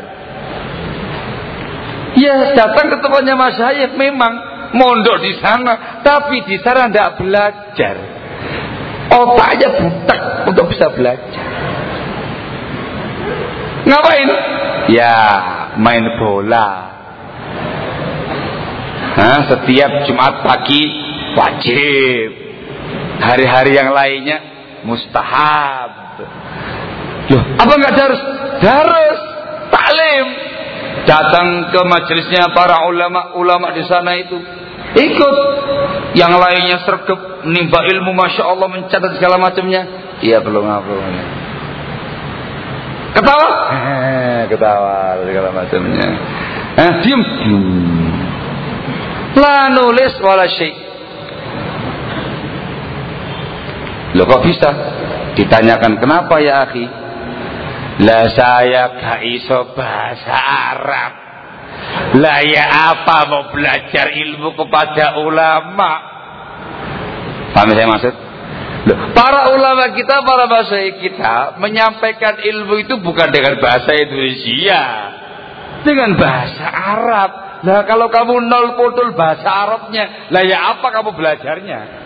Ya datang ke tempatnya masyayikh memang mondok di sana, tapi di sana tidak belajar. Otaknya butek untuk bisa belajar. Ngapain? Ya main bola. Nah, setiap Jumat pagi wajib. Hari-hari yang lainnya mustahab. Loh, apa nggak harus? Harus taklim. Datang ke majelisnya para ulama-ulama di sana itu. Ikut. Yang lainnya sergap menimba ilmu, masya Allah mencatat segala macamnya. Iya belum apa Ketawa? Ketawa segala macamnya. Eh, diam. La nulis wala. Loh kok bisa? Ditanyakan kenapa ya akhi? Lah saya gak iso bahasa Arab. Lah ya apa mau belajar ilmu kepada ulama? Paham saya maksud? para ulama kita, para bahasa kita menyampaikan ilmu itu bukan dengan bahasa Indonesia, dengan bahasa Arab. Nah kalau kamu nol putul bahasa Arabnya, lah ya apa kamu belajarnya?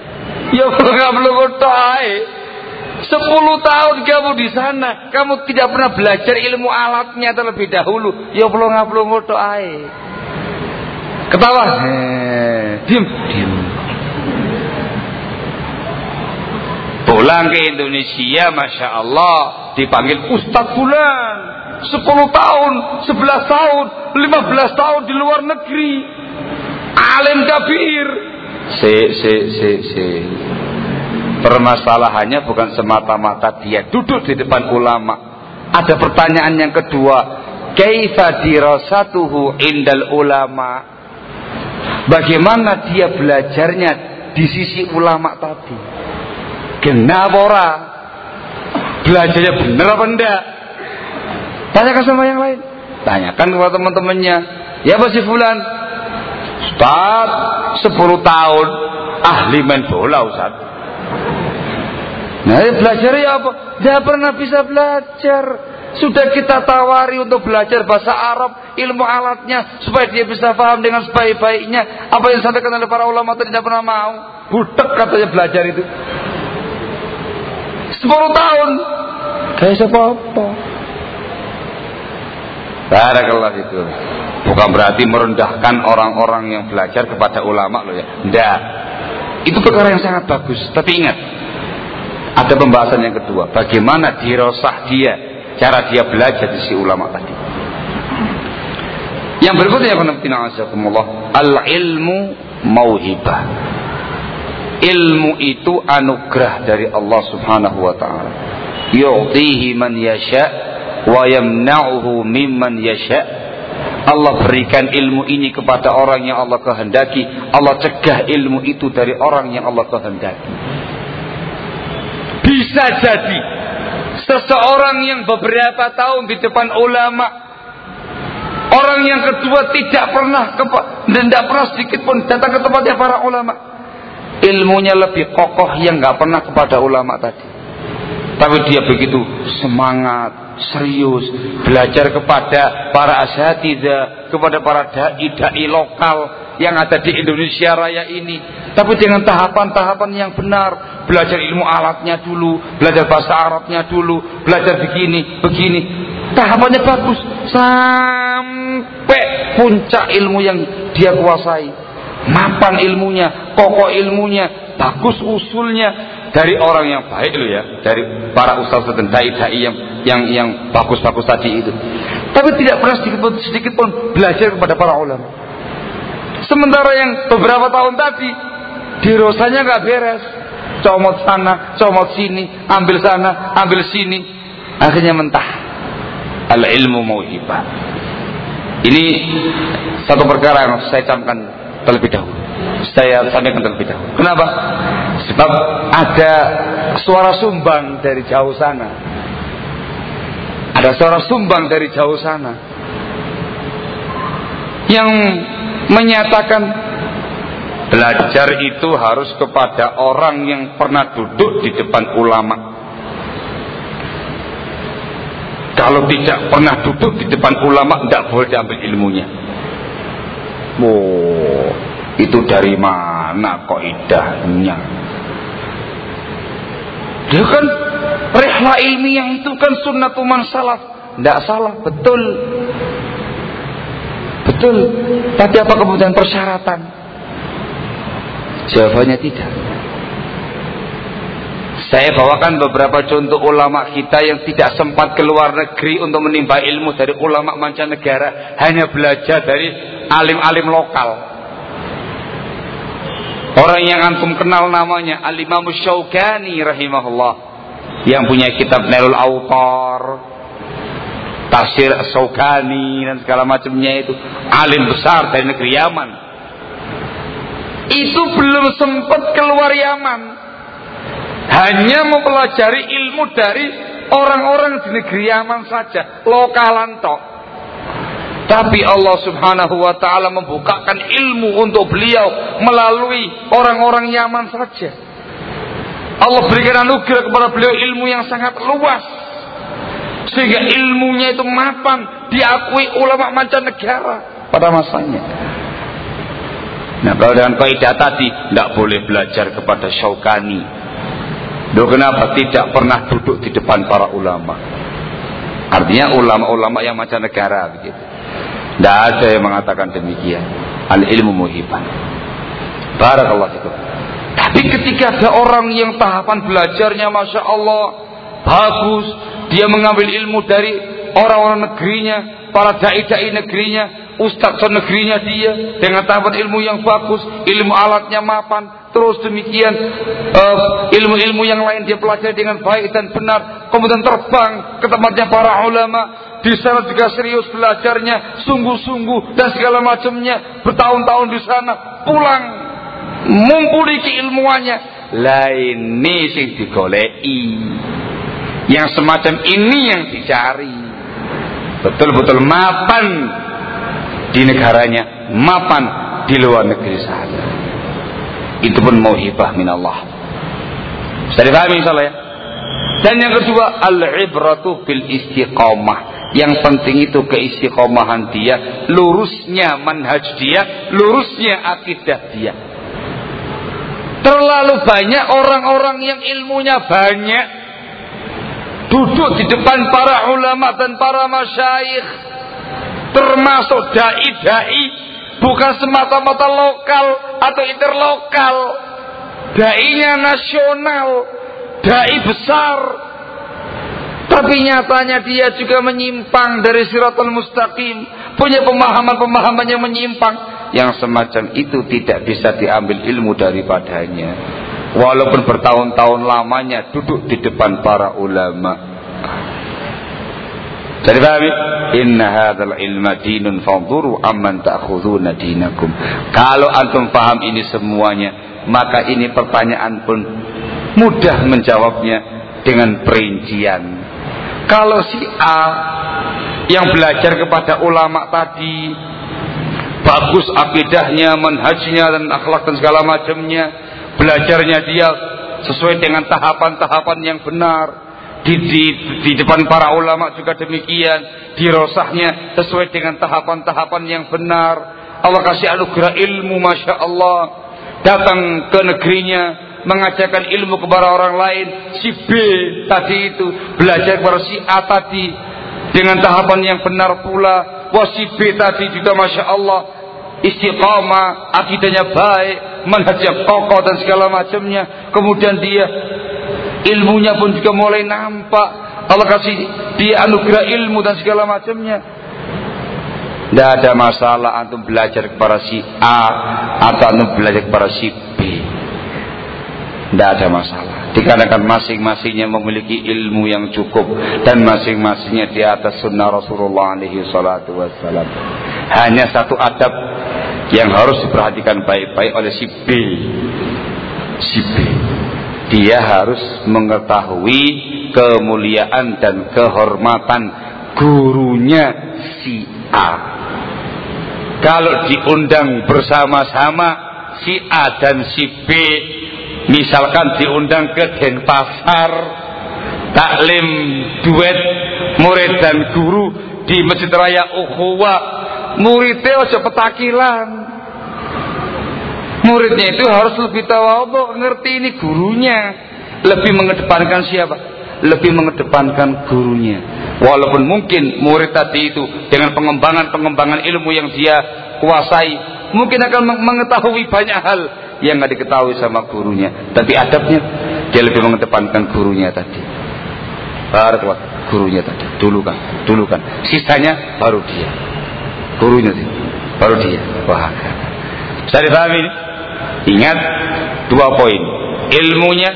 Ya nggak perlu kotai. Sepuluh tahun kamu di sana, kamu tidak pernah belajar ilmu alatnya terlebih dahulu. Ya perlu nggak perlu ngotoai. Ketawa. Eh, diam, diam. Pulang ke Indonesia, Masya Allah, dipanggil Ustadz Bulan. 10 tahun, 11 tahun, 15 tahun di luar negeri. Alim kabir. Si, si, si, si. Permasalahannya bukan semata-mata dia duduk di depan ulama. Ada pertanyaan yang kedua. Kaifa dirasatuhu indal ulama? Bagaimana dia belajarnya di sisi ulama tadi? Genap ora? Belajarnya bener apa enggak? Tanyakan sama yang lain. Tanyakan kepada teman-temannya. Ya pasti Fulan. Ustaz, 10 tahun ahli main bola Ustaz. Nah, belajar ya apa? Tidak pernah bisa belajar. Sudah kita tawari untuk belajar bahasa Arab, ilmu alatnya, supaya dia bisa paham dengan sebaik-baiknya. Apa yang disampaikan oleh para ulama tidak pernah mau. Budak katanya belajar itu. 10 tahun kayak apa-apa Barakallah itu bukan berarti merendahkan orang-orang yang belajar kepada ulama loh ya. Tidak itu perkara yang sangat bagus. Tapi ingat ada pembahasan yang kedua. Bagaimana dirosah dia cara dia belajar di si ulama tadi. Yang berikutnya al ilmu mauhibah. Ilmu itu anugerah dari Allah Subhanahu wa taala. Yu'tihi man yasha wa yamna'uhu mimman yasha. Allah berikan ilmu ini kepada orang yang Allah kehendaki. Allah cegah ilmu itu dari orang yang Allah kehendaki. Bisa jadi seseorang yang beberapa tahun di depan ulama Orang yang kedua tidak pernah dan tidak pernah sedikit pun datang ke tempatnya para ulama ilmunya lebih kokoh yang nggak pernah kepada ulama tadi. Tapi dia begitu semangat, serius, belajar kepada para asyatidah, kepada para dai-dai lokal yang ada di Indonesia Raya ini. Tapi dengan tahapan-tahapan yang benar, belajar ilmu alatnya dulu, belajar bahasa Arabnya dulu, belajar begini, begini. Tahapannya bagus sampai puncak ilmu yang dia kuasai mapan ilmunya, kokoh ilmunya, bagus usulnya dari orang yang baik loh ya, dari para ustaz dan dai-dai yang yang yang bagus-bagus tadi itu. Tapi tidak pernah sedikit pun, sedikit pun belajar kepada para ulama. Sementara yang beberapa tahun tadi dirosanya nggak beres, comot sana, comot sini, ambil sana, ambil sini, akhirnya mentah. Al ilmu mauhibah. Ini satu perkara yang saya camkan terlebih dahulu. Saya sampaikan terlebih dahulu. Kenapa? Sebab ada suara sumbang dari jauh sana. Ada suara sumbang dari jauh sana. Yang menyatakan Belajar itu harus kepada orang yang pernah duduk di depan ulama. Kalau tidak pernah duduk di depan ulama, tidak boleh diambil ilmunya. Oh, itu dari mana kok idahnya? Dia kan rehla ilmiah itu kan sunnatuman salaf. Tidak salah, betul. Betul. Tapi apa kemudian persyaratan? Jawabannya tidak. Saya bawakan beberapa contoh ulama kita yang tidak sempat keluar negeri untuk menimba ilmu dari ulama mancanegara, hanya belajar dari alim-alim lokal. Orang yang antum kenal namanya Al-Imam Syaukani rahimahullah yang punya kitab Nailul Autar, Tafsir Syaukani dan segala macamnya itu alim besar dari negeri Yaman itu belum sempat keluar Yaman. Hanya mempelajari ilmu dari orang-orang di negeri Yaman saja, lokalan tok. Tapi Allah Subhanahu wa taala membukakan ilmu untuk beliau melalui orang-orang Yaman saja. Allah berikan anugerah kepada beliau ilmu yang sangat luas. Sehingga ilmunya itu mapan, diakui ulama mancanegara pada masanya. Nah kalau dengan kaidah tadi tidak boleh belajar kepada Syaukani. Loh kenapa tidak pernah duduk di depan para ulama? Artinya ulama-ulama yang mancanegara begitu. Tidak ada yang mengatakan demikian. Al ilmu muhibah. Barakallah itu. Tapi ketika ada orang yang tahapan belajarnya Masya Allah bagus, dia mengambil ilmu dari orang-orang negerinya, para dai-dai negerinya, ustaz negerinya dia dengan tahapan ilmu yang bagus, ilmu alatnya mapan, terus demikian uh, ilmu-ilmu yang lain dia pelajari dengan baik dan benar, kemudian terbang ke tempatnya para ulama, di sana juga serius belajarnya, sungguh-sungguh dan segala macamnya, bertahun-tahun di sana, pulang mumpuni keilmuannya, lain nih sing digolei. Yang semacam ini yang dicari. Betul-betul mapan di negaranya, mapan di luar negeri sana. Itu pun mau hibah minallah. Bisa dipahami insyaallah ya? Dan yang kedua, al-ibratu bil istiqomah. Yang penting itu keistiqomahan dia, lurusnya manhaj dia, lurusnya akidah dia. Terlalu banyak orang-orang yang ilmunya banyak duduk di depan para ulama dan para masyayikh termasuk dai-dai bukan semata-mata lokal atau interlokal dai-nya nasional dai besar tapi nyatanya dia juga menyimpang dari siratul mustaqim. Punya pemahaman-pemahaman yang menyimpang. Yang semacam itu tidak bisa diambil ilmu daripadanya. Walaupun bertahun-tahun lamanya duduk di depan para ulama. Jadi paham Inna hadzal ilma dinun fanzuru amman ta'khuduna dinakum. Kalau antum paham ini semuanya, maka ini pertanyaan pun mudah menjawabnya dengan perincian. Kalau si A yang belajar kepada ulama tadi bagus akidahnya, manhajnya dan akhlak dan segala macamnya, belajarnya dia sesuai dengan tahapan-tahapan yang benar. Di, di, di depan para ulama juga demikian dirosahnya sesuai dengan tahapan-tahapan yang benar. Allah kasih anugerah ilmu Masya Allah. Datang ke negerinya mengajarkan ilmu kepada orang lain si B tadi itu belajar kepada si A tadi dengan tahapan yang benar pula. Wah si B tadi juga Masya Allah istiqamah akidahnya baik manhajnya kokoh dan segala macamnya. Kemudian dia ilmunya pun juga mulai nampak. Allah kasih dia anugerah ilmu dan segala macamnya. Tidak ada masalah antum belajar kepada si A atau antum belajar kepada si tidak ada masalah. Dikarenakan masing-masingnya memiliki ilmu yang cukup dan masing-masingnya di atas sunnah Rasulullah alaihi salatu hanya satu adab yang harus diperhatikan baik-baik oleh si B. Si B. Dia harus mengetahui kemuliaan dan kehormatan gurunya si A. Kalau diundang bersama-sama si A dan si B misalkan diundang ke Denpasar taklim duet murid dan guru di Masjid Raya Ukhuwa muridnya aja petakilan. Muridnya itu harus lebih tahu ngerti ini gurunya. Lebih mengedepankan siapa? Lebih mengedepankan gurunya. Walaupun mungkin murid tadi itu dengan pengembangan-pengembangan ilmu yang dia kuasai mungkin akan mengetahui banyak hal yang nggak diketahui sama gurunya. Tapi adabnya dia lebih mengedepankan gurunya tadi. Barakallah gurunya tadi. Dulu kan dulu kan. Sisanya baru dia. Gurunya sih baru dia. Wah bisa dipahami ingat dua poin. Ilmunya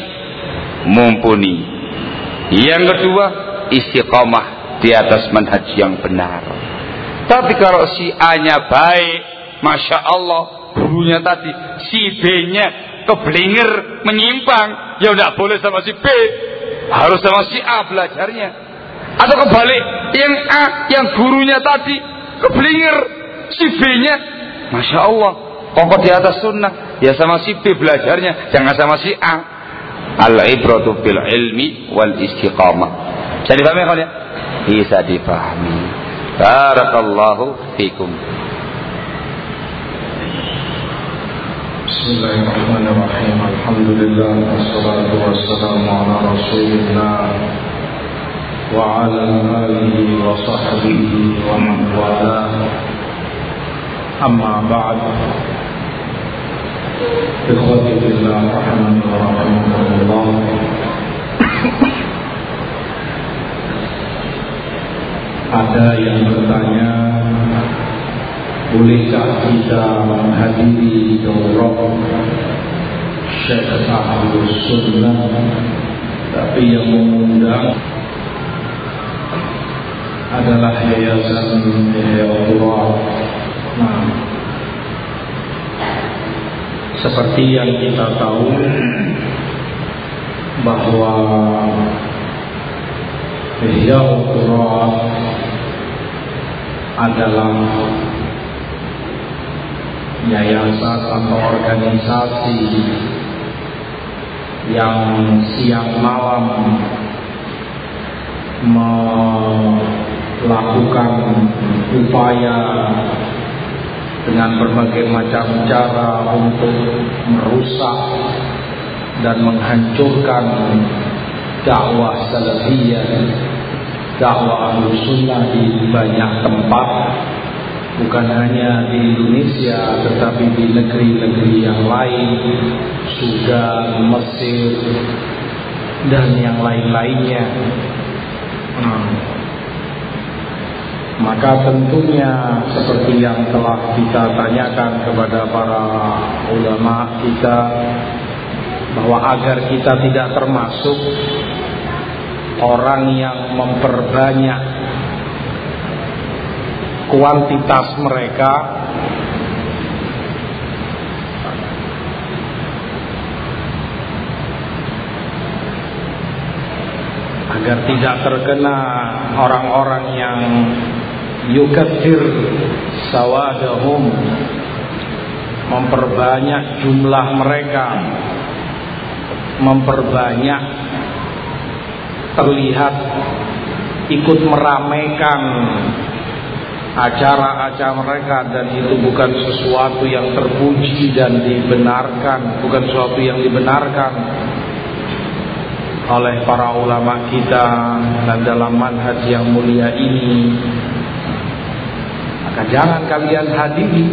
mumpuni. Yang kedua istiqomah di atas manhaj yang benar. Tapi kalau si A nya baik Masya Allah gurunya tadi si B nya keblinger menyimpang. Ya udah boleh sama si B harus sama si A belajarnya. Atau kebalik yang A yang gurunya tadi keblinger si B nya Masya Allah kokoh di atas sunnah. Ya sama si B belajarnya jangan sama si A. Al ibratu bil ilmi wal istiqamah. Bisa dipahami ya? Bisa dipahami. Barakallahu fikum بسم الله الرحمن الرحيم. الحمد لله والصلاة والسلام على رسول الله وعلى آله وصحبه ومن والاه. أما بعد إخوتي في الله رحمن ورحمكم الله. Ada yang bertanya Bolehkah kita menghadiri Daurah Syekh Ahlus Sunnah Tapi yang mengundang Adalah Yayasan Yayaullah. Nah Seperti yang kita tahu Bahwa Yayaullah Adalah yayasan atau organisasi yang siang malam melakukan upaya dengan berbagai macam cara untuk merusak dan menghancurkan dakwah salafiyah dakwah sunnah di banyak tempat bukan hanya di Indonesia tetapi di negeri-negeri yang lain Sudan, Mesir dan yang lain-lainnya hmm. maka tentunya seperti yang telah kita tanyakan kepada para ulama kita bahwa agar kita tidak termasuk orang yang memperbanyak kuantitas mereka. Agar tidak terkena orang-orang yang yukatir sawadahum memperbanyak jumlah mereka memperbanyak terlihat ikut meramaikan acara-acara mereka dan itu bukan sesuatu yang terpuji dan dibenarkan, bukan sesuatu yang dibenarkan oleh para ulama kita dan dalam manhaj yang mulia ini. Maka jangan kalian hadiri.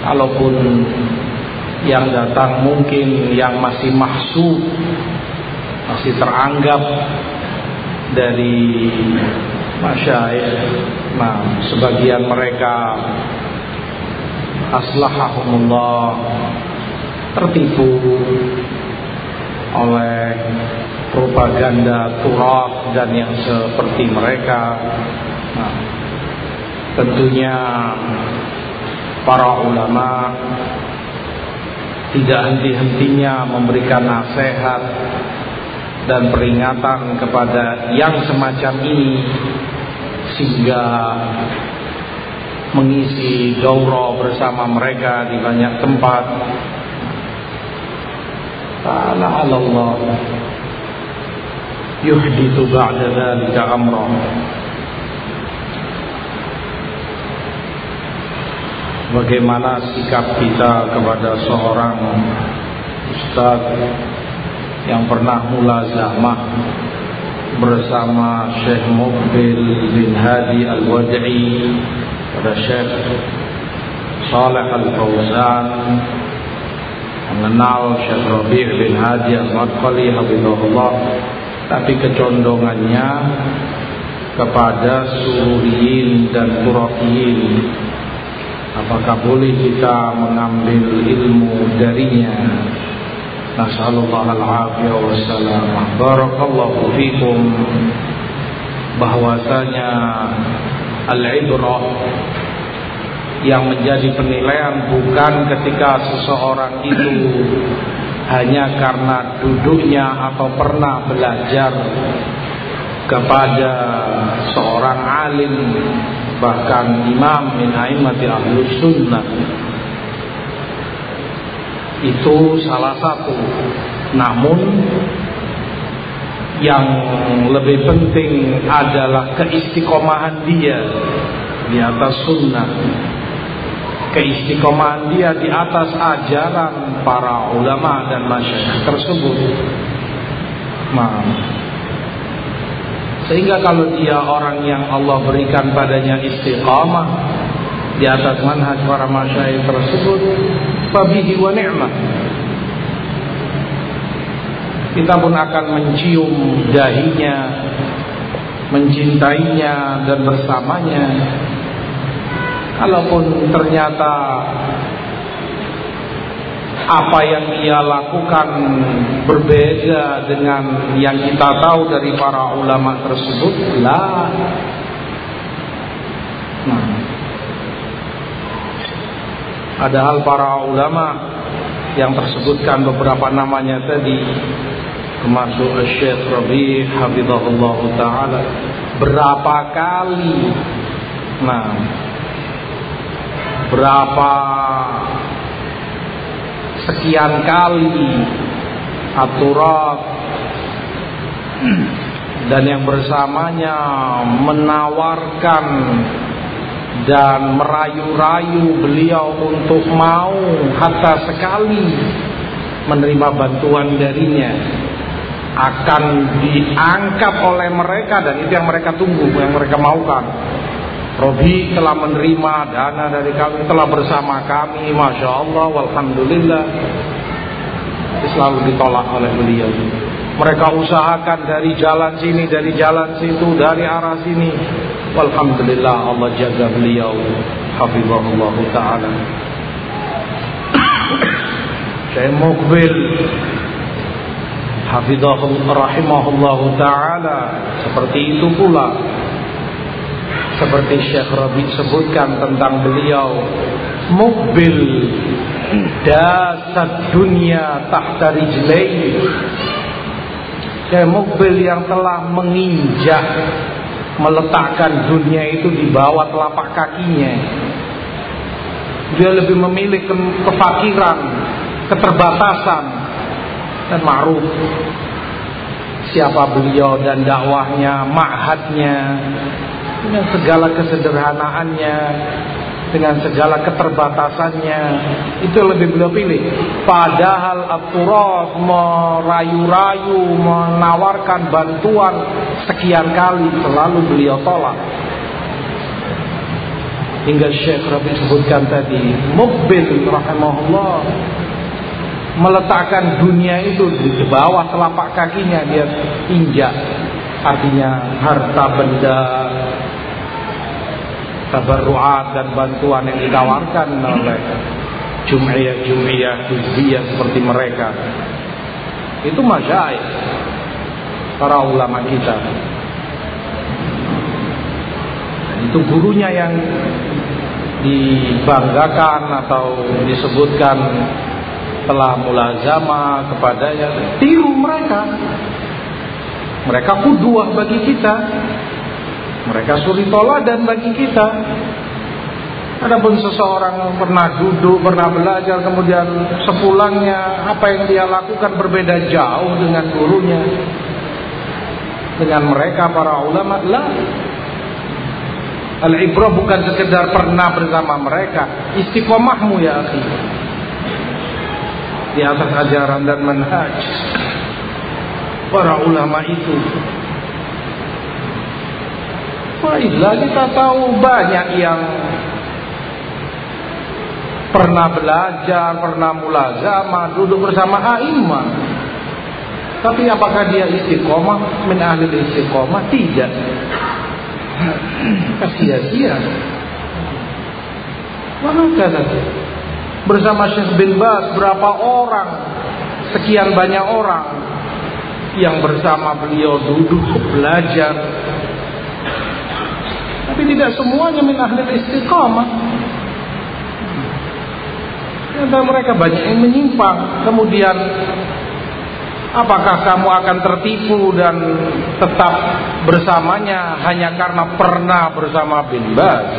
Kalaupun yang datang mungkin yang masih mahsub masih teranggap dari masyaih. Nah sebagian mereka aslahahumullah tertipu oleh propaganda turaf dan yang seperti mereka. Nah, tentunya para ulama tidak henti-hentinya memberikan nasihat dan peringatan kepada yang semacam ini sehingga mengisi daurah bersama mereka di banyak tempat. Ta'ala Allah yuhdithu ba'da dhalika amra. Bagaimana sikap kita kepada seorang ustaz yang pernah mulazamah bersama Syekh Mukbil bin Hadi Al-Wad'i pada Syekh Saleh Al-Fauzan mengenal Syekh Rabi' bin Hadi Al-Madkhali Habibullah tapi kecondongannya kepada Suriyin dan Turakiyin. Apakah boleh kita mengambil ilmu darinya Nasallallahu al-afiyah wassalamah Barakallahu fikum. Bahwasanya Al-ibrah Yang menjadi penilaian Bukan ketika seseorang itu Hanya karena duduknya Atau pernah belajar Kepada Seorang alim Bahkan imam Min aimati ahlus sunnah itu salah satu. Namun yang lebih penting adalah keistiqomahan dia di atas sunnah. Keistiqomahan dia di atas ajaran para ulama dan masyarakat tersebut. Nah, sehingga kalau dia orang yang Allah berikan padanya istiqamah di atas manhaj para masyayikh tersebut fabihi wa ni'mah. Kita pun akan mencium dahinya mencintainya dan bersamanya. Kalaupun ternyata apa yang ia lakukan berbeda dengan yang kita tahu dari para ulama tersebut lah nah, Padahal para ulama yang tersebutkan beberapa namanya tadi termasuk Syekh Rabi Habibullah taala berapa kali nah berapa sekian kali aturan <clears throat> dan yang bersamanya menawarkan dan merayu-rayu beliau untuk mau hatta sekali menerima bantuan darinya akan diangkat oleh mereka dan itu yang mereka tunggu yang mereka maukan. Robi telah menerima dana dari kami telah bersama kami Masya Allah Walhamdulillah. Selalu ditolak oleh beliau. Mereka usahakan dari jalan sini dari jalan situ dari arah sini Walhamdulillah Allah jaga beliau. Hafizahullah Ta'ala. Saya Mukbil. Hafizahullah Rahimahullah Ta'ala. Seperti itu pula. Seperti Syekh Rabi sebutkan tentang beliau. Mukbil. Dasad dunia tahta rijlain. Syekh Mukbil yang telah menginjak meletakkan dunia itu di bawah telapak kakinya. Dia lebih memilih ke kefakiran, keterbatasan dan ma'ruf. Siapa beliau dan dakwahnya, ma'hadnya, dengan segala kesederhanaannya, dengan segala keterbatasannya. Itu lebih beliau pilih. Padahal Abdurrah merayu-rayu menawarkan bantuan sekian kali selalu beliau tolak. Hingga Syekh Rabi sebutkan tadi mobil rahimahullah meletakkan dunia itu di bawah telapak kakinya dia injak. Artinya harta benda tabarruat dan bantuan yang ditawarkan oleh jum'iyah-jum'iyah hizbiyah seperti mereka. Itu masyaih para ulama kita. Dan itu gurunya yang dibanggakan atau disebutkan telah mulazama kepadanya. Tiru mereka. Mereka kuduah bagi kita mereka suri dan bagi kita. Adapun seseorang pernah duduk, pernah belajar, kemudian sepulangnya apa yang dia lakukan berbeda jauh dengan gurunya, dengan mereka para ulama, lah. Al-ibrah bukan sekedar pernah bersama mereka, istiqomahmu ya akhi. Di atas ajaran dan manhaj para ulama itu. Baiklah kita tahu banyak yang pernah belajar, pernah mulazamah, duduk bersama a'immah. Tapi apakah dia istiqomah, min ahli istiqomah? Tidak. <clears throat> Sia-sia. Maka bersama Syekh bin Bas berapa orang, sekian banyak orang yang bersama beliau duduk belajar. Tapi tidak semuanya min ahli istiqomah. Dan mereka banyak yang menyimpang. Kemudian apakah kamu akan tertipu dan tetap bersamanya hanya karena pernah bersama bin Bas?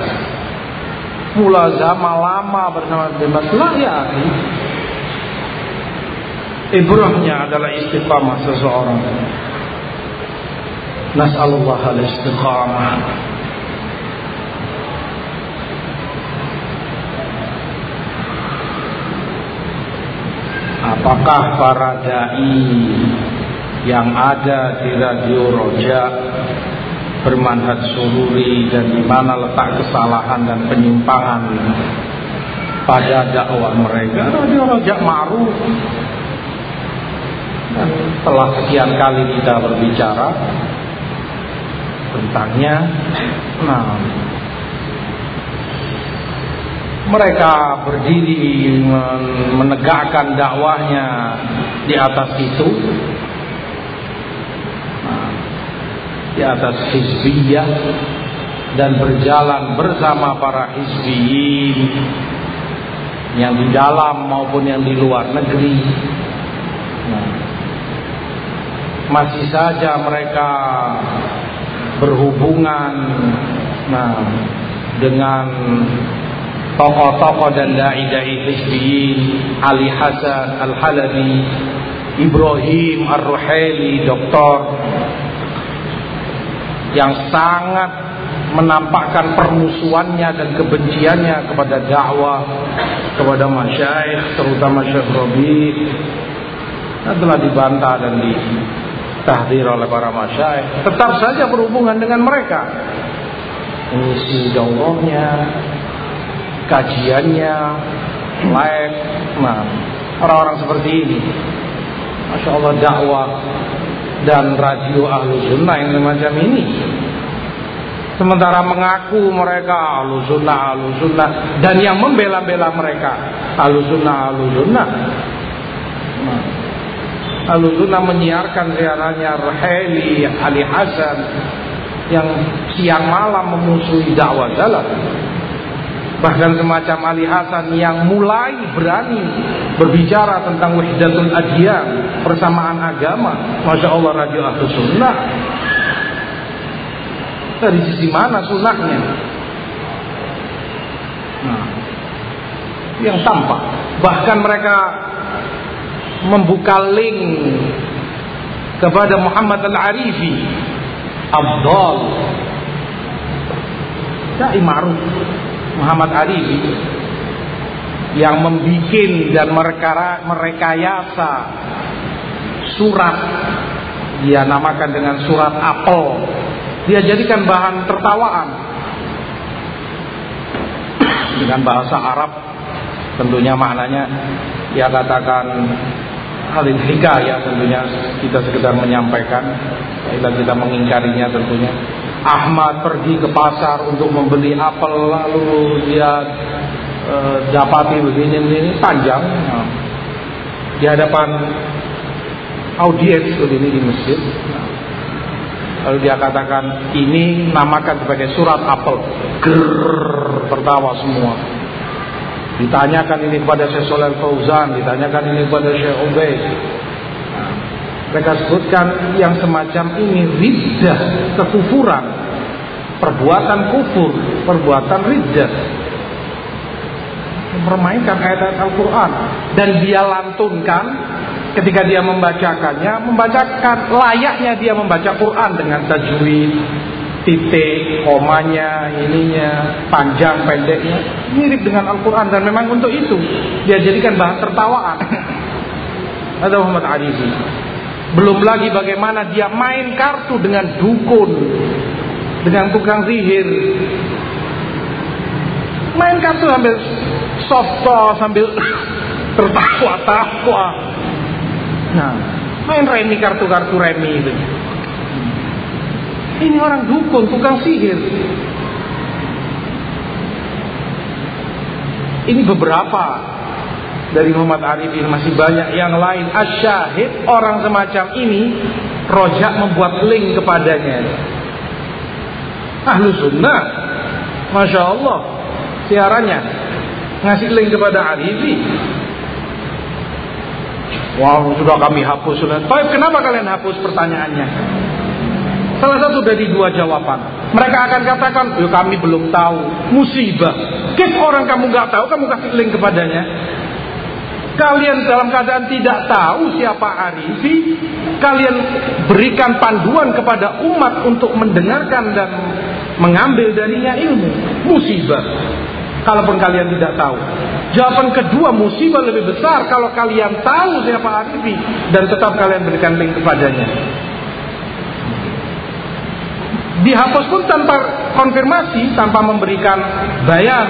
Mulazamah lama bersama bin Bas. Lah ya. Ibrahnya adalah istiqamah seseorang. Nas'alullah al-istiqamah. Apakah para dai yang ada di Radio Roja bermanhaj sururi dan di mana letak kesalahan dan penyimpangan pada dakwah mereka? Radio Roja ma'ruf dan telah sekian kali kita berbicara tentangnya. Nah, mereka berdiri menegakkan dakwahnya di atas itu. Di atas hizbiyah dan berjalan bersama para hizbiyin yang di dalam maupun yang di luar negeri. Nah, masih saja mereka berhubungan nah dengan tokoh-tokoh dan dai-dai hizbiyin Ali Hasan Al-Halabi Ibrahim Ar-Ruhaili doktor yang sangat menampakkan permusuhannya dan kebenciannya kepada dakwah kepada masyayikh terutama Syekh Robi telah dibantah dan ditahdir oleh para masyayikh tetap saja berhubungan dengan mereka. Mengisi daurahnya kajiannya live nah orang-orang seperti ini. Masya Allah dakwah dan radio ahlu sunnah yang semacam ini. Sementara mengaku mereka ahlu sunnah ahlu sunnah dan yang membela-bela mereka ahlu sunnah ahlu sunnah. Nah, ahlu sunnah menyiarkan siarannya Raheli Ali Hasan yang siang malam memusuhi dakwah jalan Bahkan semacam Ali Hasan yang mulai berani berbicara tentang wahdatul adyan, persamaan agama. Masya Allah radio ahlu sunnah. Dari sisi mana sunnahnya? Nah, yang tampak. Bahkan mereka membuka link kepada Muhammad Al-Arifi Abdul Dai Ma'ruf Muhammad Ali yang membuat dan merekayasa surat. Dia namakan dengan surat apel. Dia jadikan bahan tertawaan. Dengan bahasa Arab tentunya maknanya dia katakan halil hikayah tentunya kita sekedar menyampaikan kita mengingkarinya tentunya Ahmad pergi ke pasar untuk membeli apel lalu dia e, dapati begini begini panjang. Di hadapan audiens ini di masjid. Lalu dia katakan ini namakan sebagai surat apel. Grrr, tertawa semua. Ditanyakan ini kepada Syekh Soleh Fauzan ditanyakan ini kepada Syekh Ubaid mereka sebutkan yang semacam ini riddah, kekufuran, perbuatan kufur, perbuatan riddah. mempermainkan ayat-ayat Al-Quran. Dan dia lantunkan ketika dia membacakannya membacakan layaknya dia membaca Quran dengan tajwid titik komanya ininya panjang pendeknya. Mirip dengan Al-Quran. Dan memang untuk itu dia jadikan bahan tertawaan. Ada Muhammad Arifi belum lagi bagaimana dia main kartu dengan dukun dengan tukang sihir main kartu sambil soft sambil <coughs> tertawa-tawa. Nah, main remi kartu-kartu remi itu. Ini orang dukun, tukang sihir. Ini beberapa dari Muhammad Arifin masih banyak yang lain. Asyahid orang semacam ini rojak membuat link kepadanya. Ahlu sunnah, masya Allah, siarannya ngasih link kepada Arifi. Wow, sudah kami hapus sudah. Tapi kenapa kalian hapus pertanyaannya? Salah satu dari dua jawaban. Mereka akan katakan, kami belum tahu. Musibah. Kif orang kamu nggak tahu, kamu kasih link kepadanya. Kalian dalam keadaan tidak tahu siapa Arifi, kalian berikan panduan kepada umat untuk mendengarkan dan mengambil darinya ilmu. Musibah kalaupun kalian tidak tahu. Jawaban kedua musibah lebih besar kalau kalian tahu siapa Arifi dan tetap kalian berikan link kepadanya. Dihapus pun tanpa konfirmasi, tanpa memberikan bayan.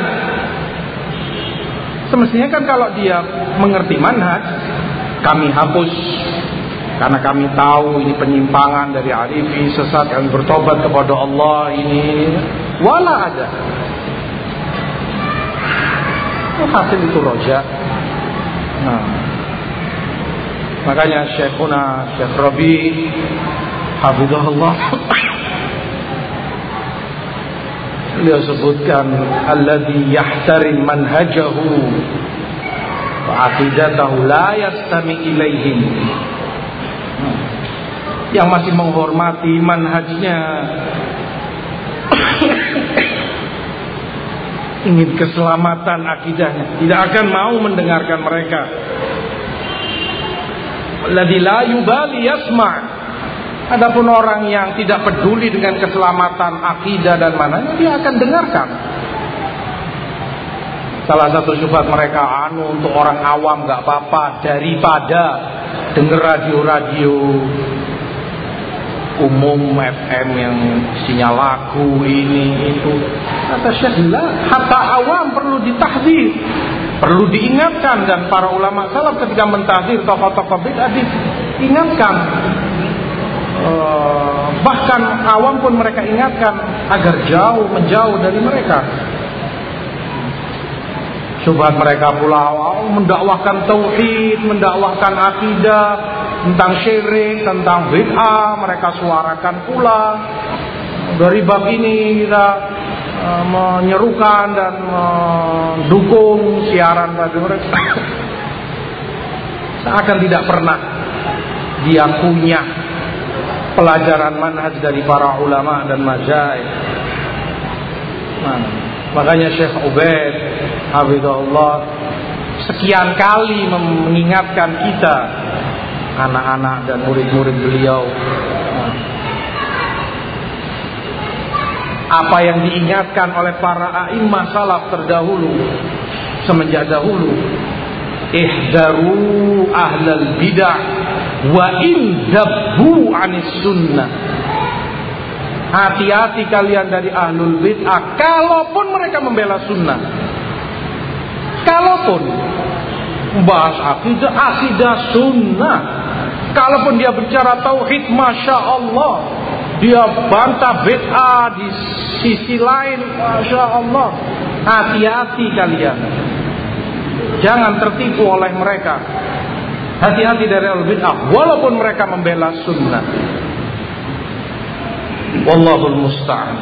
Semestinya kan kalau dia mengerti manhaj, kami hapus karena kami tahu ini penyimpangan dari Arifi, sesat yang bertobat kepada Allah ini. Wala ada. hasil itu roja. Nah, makanya Syekhuna Syekh Rabi Hafizahullah Beliau sebutkan alladhi yahtarim manhajahu wa aqidatahu la yastami ilaihim. Yang masih menghormati manhajnya. Ingin keselamatan akidahnya. Tidak akan mau mendengarkan mereka. Ladzi la yubali yasma' adapun orang yang tidak peduli dengan keselamatan akidah dan mananya dia akan dengarkan. Salah satu syubhat mereka anu untuk orang awam nggak apa-apa daripada dengar radio-radio umum FM yang isinya lagu ini itu. Kata Syekh hatta awam perlu ditahdir perlu diingatkan. Dan para ulama salaf ketika mentahdir tokoh-tokoh bid'ah diingatkan uh, bahkan awam pun mereka ingatkan agar jauh menjauh dari mereka Subhat mereka pula oh, mendakwahkan tauhid, mendakwahkan akidah, tentang syirik, tentang bid'ah, mereka suarakan pula. Dari bab ini kita uh, menyerukan dan mendukung siaran bagi mereka. <coughs> Seakan tidak pernah dia punya pelajaran manhaj dari para ulama dan majaid. Nah, makanya Syekh Ubaid Hafizahullah sekian kali mengingatkan kita anak-anak dan murid-murid beliau apa yang diingatkan oleh para a'immah salaf terdahulu semenjak dahulu ihdaru ahlal bidah wa in dabbu anis sunnah hati-hati kalian dari ahlul bid'ah kalaupun mereka membela sunnah Kalaupun bahas akidah, akidah sunnah. Kalaupun dia bicara tauhid, masya Allah, dia bantah bid'ah di sisi lain, masya Allah. Hati-hati kalian, jangan tertipu oleh mereka. Hati-hati dari al bid'ah, walaupun mereka membela sunnah. Wallahul musta'an.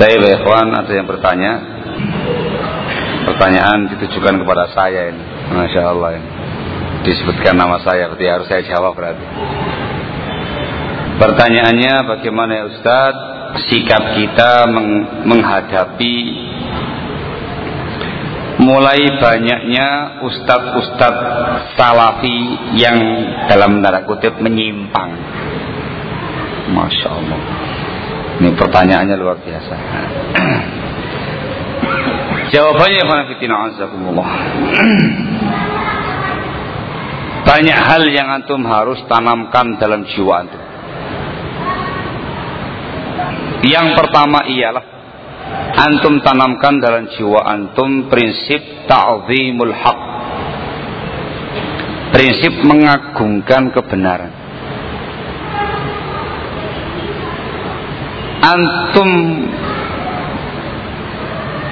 Baik, ikhwan, ada yang bertanya? Pertanyaan ditujukan kepada saya ini. Masya Allah ini. Disebutkan nama saya, berarti harus saya jawab berarti. Pertanyaannya bagaimana ya Ustaz sikap kita menghadapi mulai banyaknya ustadz-ustadz salafi yang dalam tanda kutip menyimpang. Masya Allah. Ini pertanyaannya luar biasa. <clears throat> Jawabannya azakumullah. <clears throat> Banyak hal yang antum harus tanamkan dalam jiwa antum. Yang pertama ialah antum tanamkan dalam jiwa antum prinsip ta'zimul haq. Prinsip mengagungkan kebenaran. Antum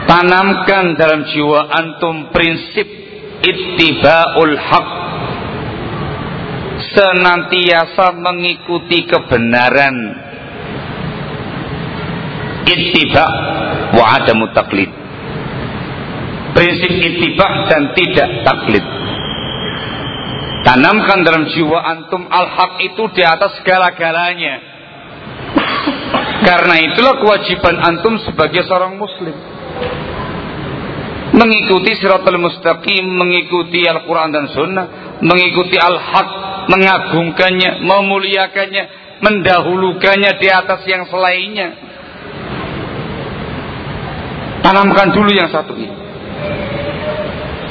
tanamkan dalam jiwa antum prinsip ittiba'ul haq senantiasa mengikuti kebenaran ittiba wa adamu taklid. Prinsip ittiba dan tidak taklid. Tanamkan dalam jiwa antum al-haq itu di atas segala-galanya. Karena itulah kewajiban antum sebagai seorang muslim. Mengikuti siratul mustaqim mengikuti Al-Quran dan Sunnah mengikuti al-haq mengagungkannya memuliakannya mendahulukannya di atas yang selainnya tanamkan dulu yang satu ini.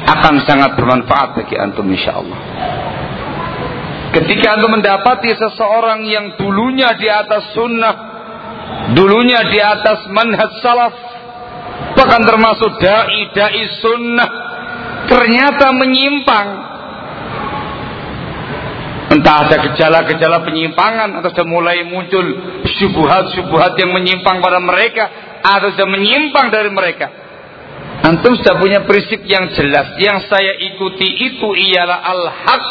Akan sangat bermanfaat bagi antum insya Allah ketika antum mendapati seseorang yang dulunya di atas sunnah dulunya di atas manhaj salaf bahkan termasuk dai-dai sunnah ternyata menyimpang. Entah ada gejala-gejala penyimpangan atau sudah mulai muncul syubhat-syubhat yang menyimpang pada mereka atau sudah menyimpang dari mereka. Antum sudah punya prinsip yang jelas. Yang saya ikuti itu ialah al-haq.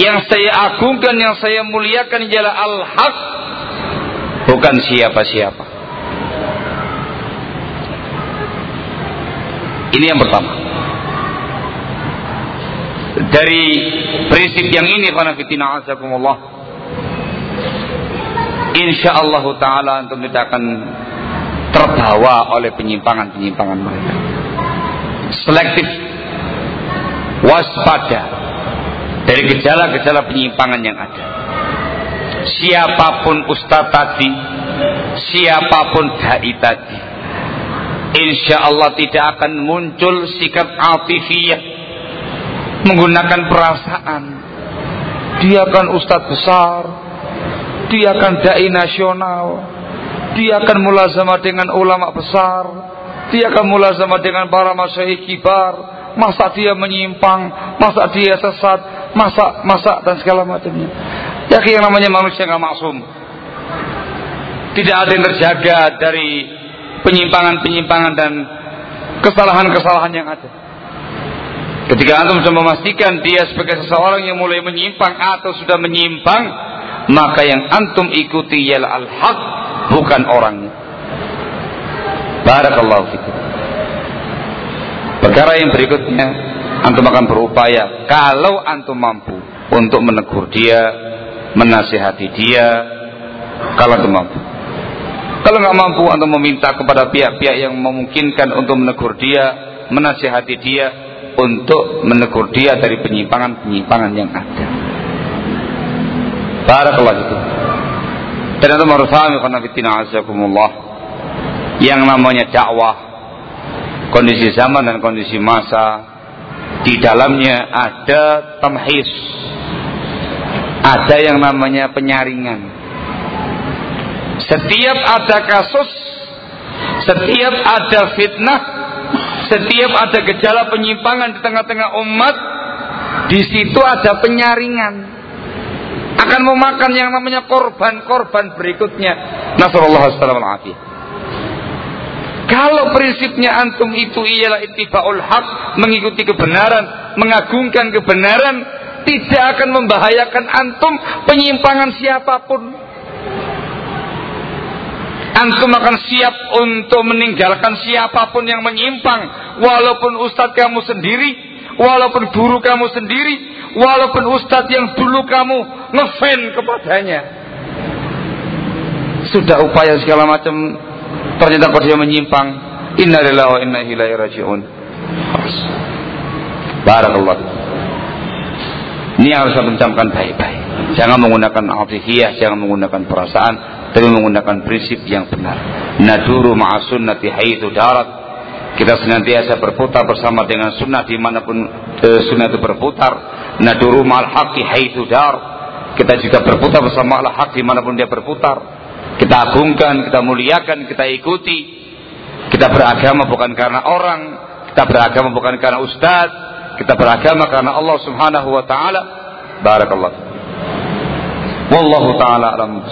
Yang saya agungkan yang saya muliakan ialah al-haq. Bukan siapa-siapa. Ini yang pertama. Dari prinsip yang ini karena fitina azakumullah. Insya Allah Taala untuk tidak akan terbawa oleh penyimpangan-penyimpangan mereka. Selektif, waspada dari gejala-gejala penyimpangan yang ada. Siapa pun ustaz tadi, siapa pun dai tadi, insya Allah tidak akan muncul sikap atifiyah menggunakan perasaan dia akan ustadz besar dia akan dai nasional dia akan mulazama dengan ulama besar. Dia akan mulazama dengan para masyayikh kibar. Masa dia menyimpang masa dia sesat masa masa dan segala macamnya. Ya yang namanya manusia nggak maksum. Tidak ada yang terjaga dari penyimpangan-penyimpangan dan kesalahan-kesalahan yang ada. Ketika antum sudah memastikan dia sebagai seseorang yang mulai menyimpang atau sudah menyimpang, maka yang antum ikuti ialah al-haq, bukan orangnya. Barakallahu fikum. Perkara yang berikutnya, antum akan berupaya kalau antum mampu untuk menegur dia, menasihati dia, kalau antum mampu. Kalau nggak mampu untuk meminta kepada pihak-pihak yang memungkinkan untuk menegur dia, menasihati dia, untuk menegur dia dari penyimpangan-penyimpangan yang ada. Barakallah itu. Dan itu karena fitina azakumullah. Yang namanya dakwah, kondisi zaman dan kondisi masa, di dalamnya ada tamhis. Ada yang namanya penyaringan setiap ada kasus, setiap ada fitnah, setiap ada gejala penyimpangan di tengah-tengah umat, di situ ada penyaringan. Akan memakan yang namanya korban-korban berikutnya. Nasrullah alaihi Kalau prinsipnya antum itu ialah ittibaul haq, mengikuti kebenaran, mengagungkan kebenaran, tidak akan membahayakan antum penyimpangan siapa pun antum akan siap untuk meninggalkan siapa pun yang menyimpang walaupun ustadz kamu sendiri walaupun guru kamu sendiri walaupun ustadz yang dulu kamu ngefan kepadanya. Sudah upaya segala macam ternyata kok dia menyimpang. Innalillahi wa inna ilaihi rajiun. Barakallah. Ini harus ucapkan baik-baik. Jangan menggunakan atifiyah jangan menggunakan perasaan tapi menggunakan prinsip yang benar. Naduru ma'asunnati haitsu darat kita senantiasa berputar bersama dengan sunnah di mana pun e, sunnah itu berputar. Naduru ma'al haqqi haitsu dar. Kita juga berputar bersama al haq di mana pun dia berputar. Kita agungkan kita muliakan kita ikuti. Kita beragama bukan karena orang. Kita beragama bukan karena ustaz. Kita beragama karena Allah subhanahu wa ta'ala. Barakallah wallahu ta'ala alam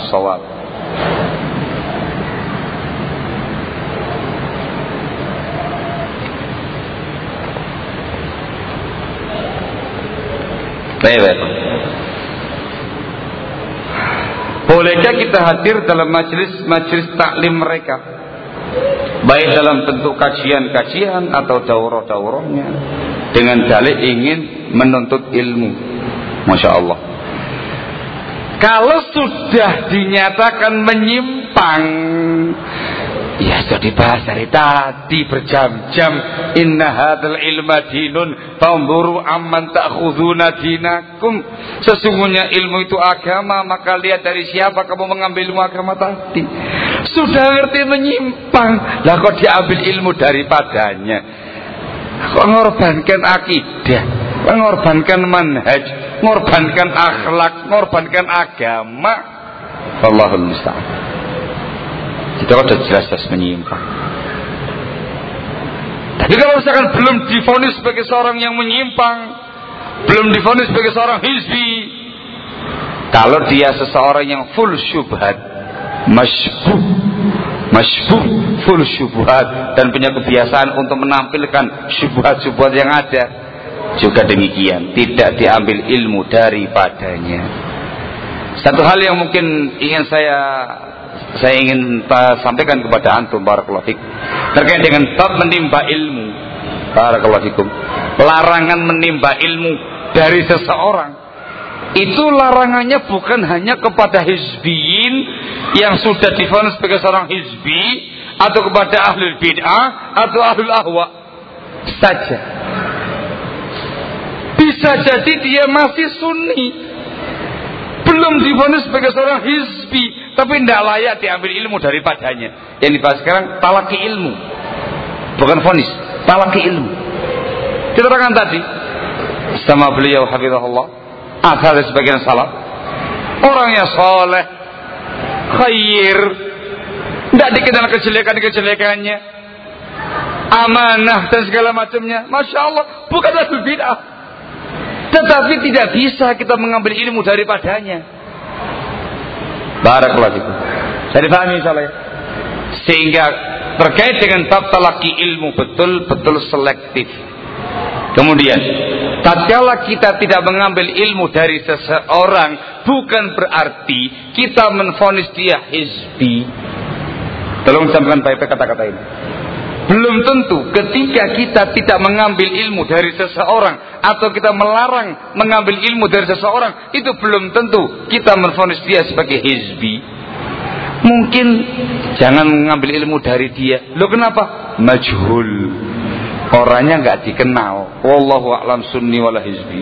Baik. Bolehkah kita hadir dalam majelis-majelis taklim mereka? Baik dalam bentuk kajian-kajian atau daurah-daurahnya dengan dalih ingin menuntut ilmu. Masya Allah. Kalau sudah dinyatakan menyimpang Ya sudah dibahas dari tadi berjam-jam. Inna hadal ilma dinun Famburu amman ta'khuduna dinakum. Sesungguhnya ilmu itu agama Maka lihat dari siapa kamu mengambil ilmu agama tadi. Sudah ngerti menyimpang. Lah kok diambil ilmu daripadanya? Kok ngorbankan akidah? Mengorbankan manhaj? Ngorbankan akhlak? Ngorbankan agama? Allahul itu sudah jelas-jelas menyimpang. Tapi kalau misalkan belum difonis sebagai seorang yang menyimpang, belum difonis sebagai seorang hizbi, kalau dia seseorang yang full syubhat, masybuh, masybuh, full syubhat dan punya kebiasaan untuk menampilkan syubhat-syubhat yang ada, juga demikian, tidak diambil ilmu daripadanya. Satu hal yang mungkin ingin saya saya ingin sampaikan kepada antum barakallahu fikum. Terkait dengan bab menimba ilmu. Barakallahu fikum. Larangan menimba ilmu dari seseorang. Itu larangannya bukan hanya kepada hizbiyin yang sudah difonis sebagai seorang hizbi atau kepada ahlul bid'ah atau ahlul ahwa. Saja. Bisa jadi dia masih sunni. Belum difonis sebagai seorang hizbi tapi tidak layak diambil ilmu daripadanya. Yang dibahas sekarang talaki ilmu. Bukan fonis, talaki ilmu. Diterangkan tadi sama beliau hafizahullah asal dari sebagian salaf orangnya soleh khair tidak dikenal kejelekan-kejelekannya amanah dan segala macamnya Masya Allah bukan ahli bid'ah tetapi tidak bisa kita mengambil ilmu daripadanya Barakallahu fikum. Saya difahami insyaallah ya. Sehingga terkait dengan bab talaki ilmu betul-betul selektif. Kemudian, tatkala kita tidak mengambil ilmu dari seseorang, bukan berarti kita menfonis dia hizbi. Tolong sampaikan baik-baik kata-kata ini. Belum tentu ketika kita tidak mengambil ilmu dari seseorang atau kita melarang mengambil ilmu dari seseorang, itu belum tentu kita menfonis dia sebagai hizbi. Mungkin jangan mengambil ilmu dari dia. Lo kenapa? Majhul. Orangnya nggak dikenal. Wallahu a'lam sunni wala hizbi.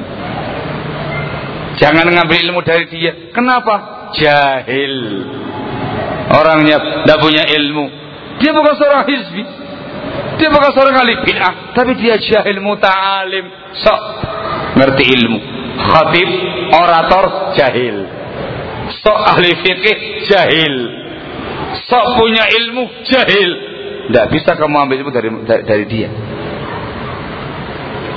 Jangan mengambil ilmu dari dia. Kenapa? Jahil. Orangnya tidak punya ilmu. Dia bukan seorang hizbi. Dia bukan seorang ahli bid'ah, tapi dia jahil muta'alim. Sok ngerti ilmu. Khatib, orator, jahil. Sok ahli fikih, jahil. Sok punya ilmu, jahil. Tidak bisa kamu ambil ilmu dari, dari, dari dia.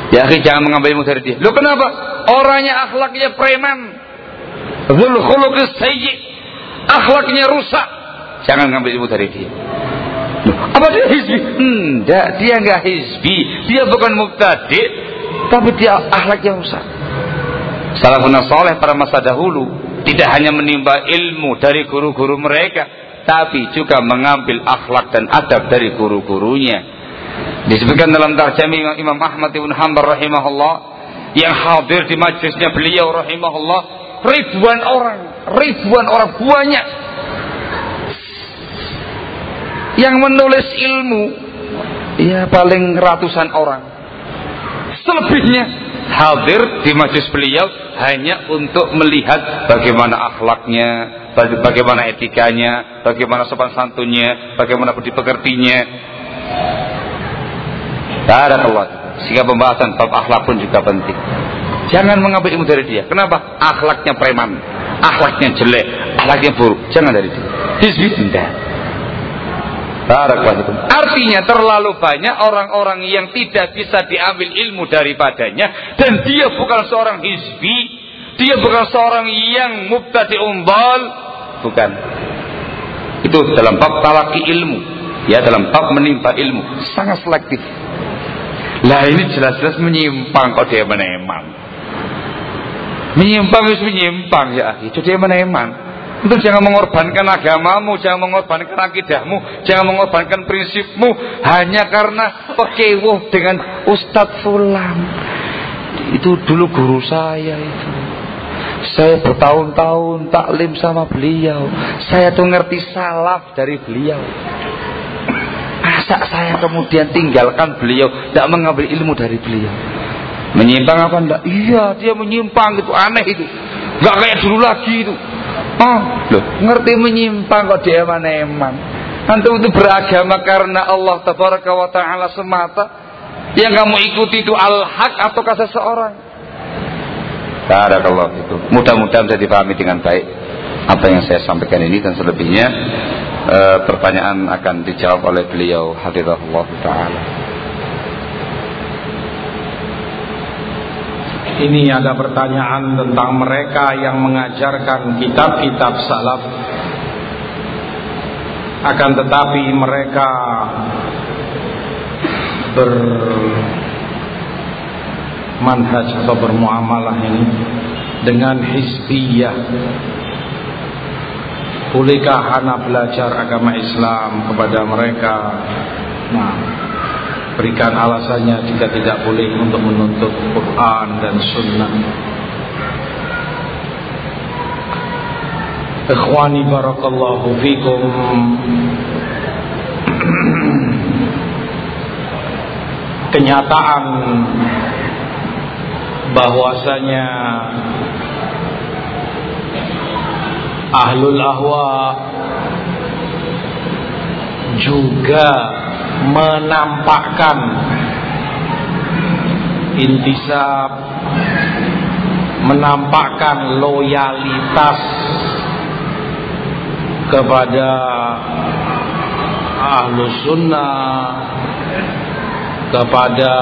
Ya akhi jangan mengambil ilmu dari dia. Lu kenapa? Orangnya akhlaknya preman. Zul khuluqis sayyi. Akhlaknya rusak. Jangan ngambil ilmu dari dia. Apa dia hizbi? Enggak, dia enggak hizbi. Dia bukan mubtadi, tapi dia akhlak yang rusak. Salafun soleh pada masa dahulu tidak hanya menimba ilmu dari guru-guru mereka, tapi juga mengambil akhlak dan adab dari guru-gurunya. Disebutkan dalam tarjami Imam Ahmad ibn Hanbal rahimahullah yang hadir di majlisnya beliau rahimahullah ribuan orang, ribuan orang banyak Yang menulis ilmu ya paling ratusan orang. Selebihnya hadir di majlis beliau hanya untuk melihat bagaimana akhlaknya, bagaimana etikanya, bagaimana sopan santunnya, bagaimana budi pekertinya. Barakallah. Sehingga pembahasan bab akhlak pun juga penting. Jangan mengambil ilmu dari dia. Kenapa? Akhlaknya preman, akhlaknya jelek, akhlaknya buruk. Jangan dari dia. Hizbi Artinya terlalu banyak orang-orang yang tidak bisa diambil ilmu daripadanya dan dia bukan seorang hizbi, dia bukan seorang yang mubtadi umbal, bukan. Itu dalam bab talaki ilmu, ya dalam bab menimpa ilmu, sangat selektif. Lah ini jelas-jelas menyimpang kok dia meneman. Menyimpang harus menyimpang ya Itu dia meneman. Itu jangan mengorbankan agamamu, jangan mengorbankan akidahmu, jangan mengorbankan prinsipmu hanya karena pekewuh dengan Ustadz Fulan. Itu dulu guru saya itu. Saya bertahun-tahun taklim sama beliau. Saya tuh ngerti salaf dari beliau. Masa saya kemudian tinggalkan beliau, tidak mengambil ilmu dari beliau. Menyimpang apa enggak? Iya, dia menyimpang itu aneh itu. Enggak kayak dulu lagi itu. Oh, loh, ngerti menyimpang kok dia eman-eman. Antum itu beragama karena Allah tabaraka wa taala semata. Yang kamu ikuti itu al-haq ataukah seseorang? Barakallahu itu. Mudah-mudahan bisa dipahami dengan baik apa yang saya sampaikan ini dan selebihnya e, pertanyaan akan dijawab oleh beliau hafizahullah taala. Ini ada pertanyaan tentang mereka yang mengajarkan kitab-kitab salaf. Akan tetapi mereka bermanhaj atau bermuamalah ini dengan hizbiyah. Bolehkah anak belajar agama Islam kepada mereka? Nah berikan alasannya jika tidak boleh untuk menuntut Quran dan Sunnah. Ikhwani barakallahu fikum <clears throat> Kenyataan bahwasanya Ahlul Ahwa juga menampakkan intisab menampakkan loyalitas kepada ahlu sunnah kepada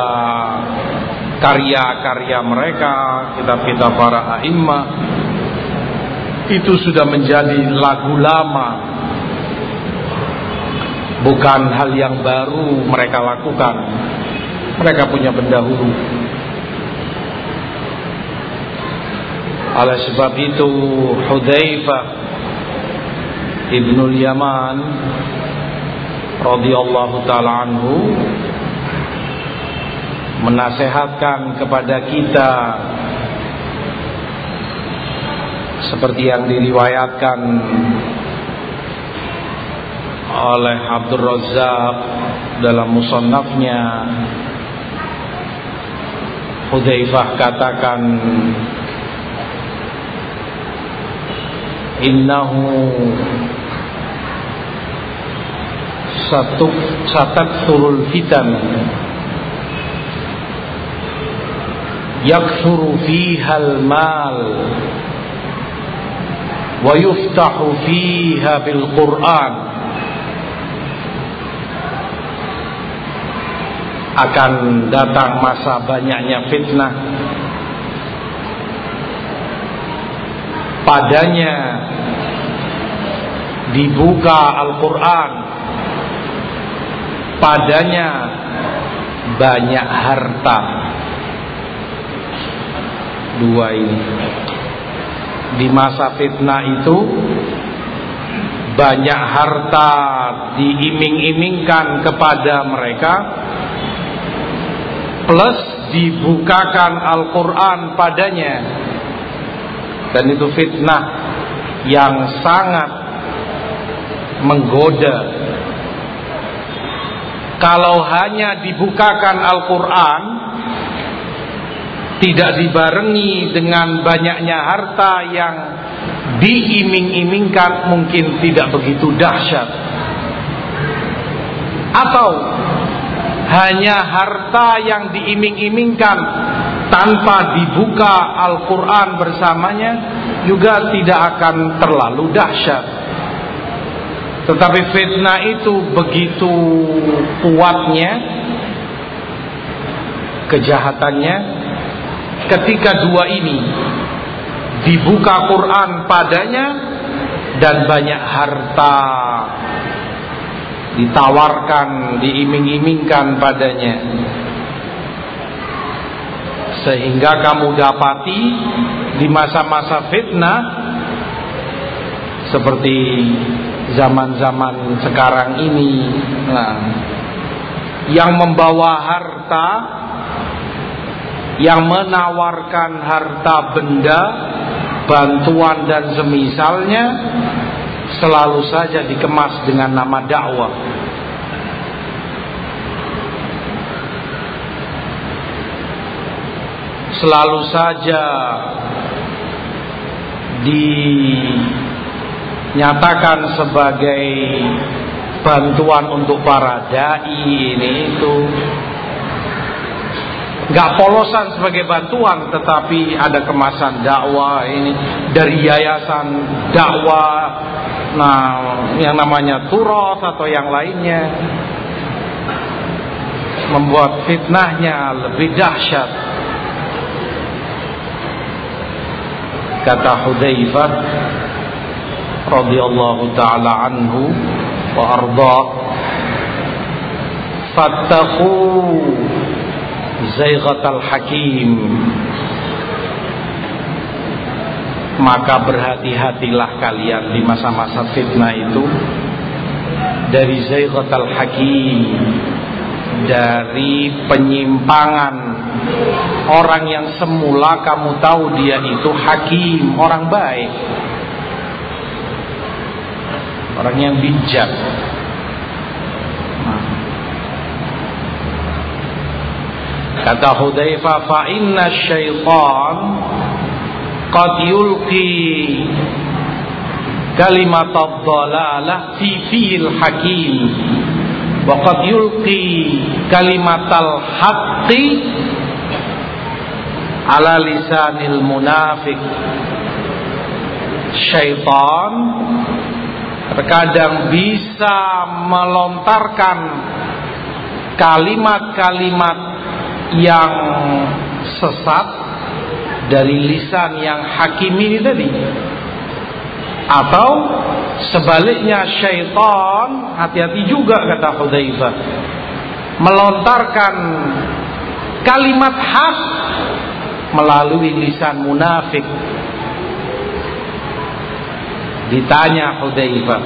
karya-karya mereka kitab-kitab para a'immah itu sudah menjadi lagu lama bukan hal yang baru mereka lakukan. Mereka punya pendahulu oleh sebab itu Hudzaifah Ibnul Yaman radhiyallahu taala anhu menasehatkan kepada kita seperti yang diriwayatkan oleh Abdul Razak dalam musannafnya. Hudzaifah katakan innahu satu turul fitan. Yakthuru fiha al-mal wa yuftahu fiha bil Qur'an akan datang masa banyaknya fitnah. Padanya dibuka Al-Quran. Padanya banyak harta. Dua ini. Di masa fitnah itu banyak harta diiming-imingkan kepada mereka plus dibukakan Al-Quran padanya. Dan itu fitnah yang sangat menggoda. Kalau hanya dibukakan Al-Quran tidak dibarengi dengan banyaknya harta yang diiming-imingkan mungkin tidak begitu dahsyat. Atau hanya harta yang diiming-imingkan tanpa dibuka Al-Quran bersamanya juga tidak akan terlalu dahsyat. Tetapi fitnah itu begitu kuatnya kejahatannya ketika dua ini dibuka Quran padanya dan banyak harta ditawarkan, diiming-imingkan padanya. Sehingga kamu dapati di masa-masa fitnah seperti zaman-zaman sekarang ini, nah, yang membawa harta, yang menawarkan harta benda, bantuan dan semisalnya selalu saja dikemas dengan nama dakwah. Selalu saja dinyatakan sebagai bantuan untuk para dai ini itu nggak polosan sebagai bantuan tetapi ada kemasan dakwah ini. Dari yayasan dakwah nah yang namanya turos atau yang lainnya. Membuat fitnahnya lebih dahsyat. Kata Hudzaifah radhiyallahu taala anhu wa arda fattaqu zaiqatal hakim maka berhati-hatilah kalian di masa-masa fitnah itu dari zaiqatal hakim dari penyimpangan orang yang semula kamu tahu dia itu hakim, orang baik. Orang yang bijak. Kata Hudzaifah, "Fa inna syaitan qad yulqi kalimat ad-dhalalah fi fil hakim wa qad yulqi kalimatal haqqi ala lisanil munafiq." Syaitan terkadang bisa melontarkan kalimat-kalimat yang sesat dari lisan yang hakim ini tadi. Atau sebaliknya syaitan hati-hati juga kata Hudzaifah melontarkan kalimat hak melalui lisan munafik. Ditanya Hudzaifah.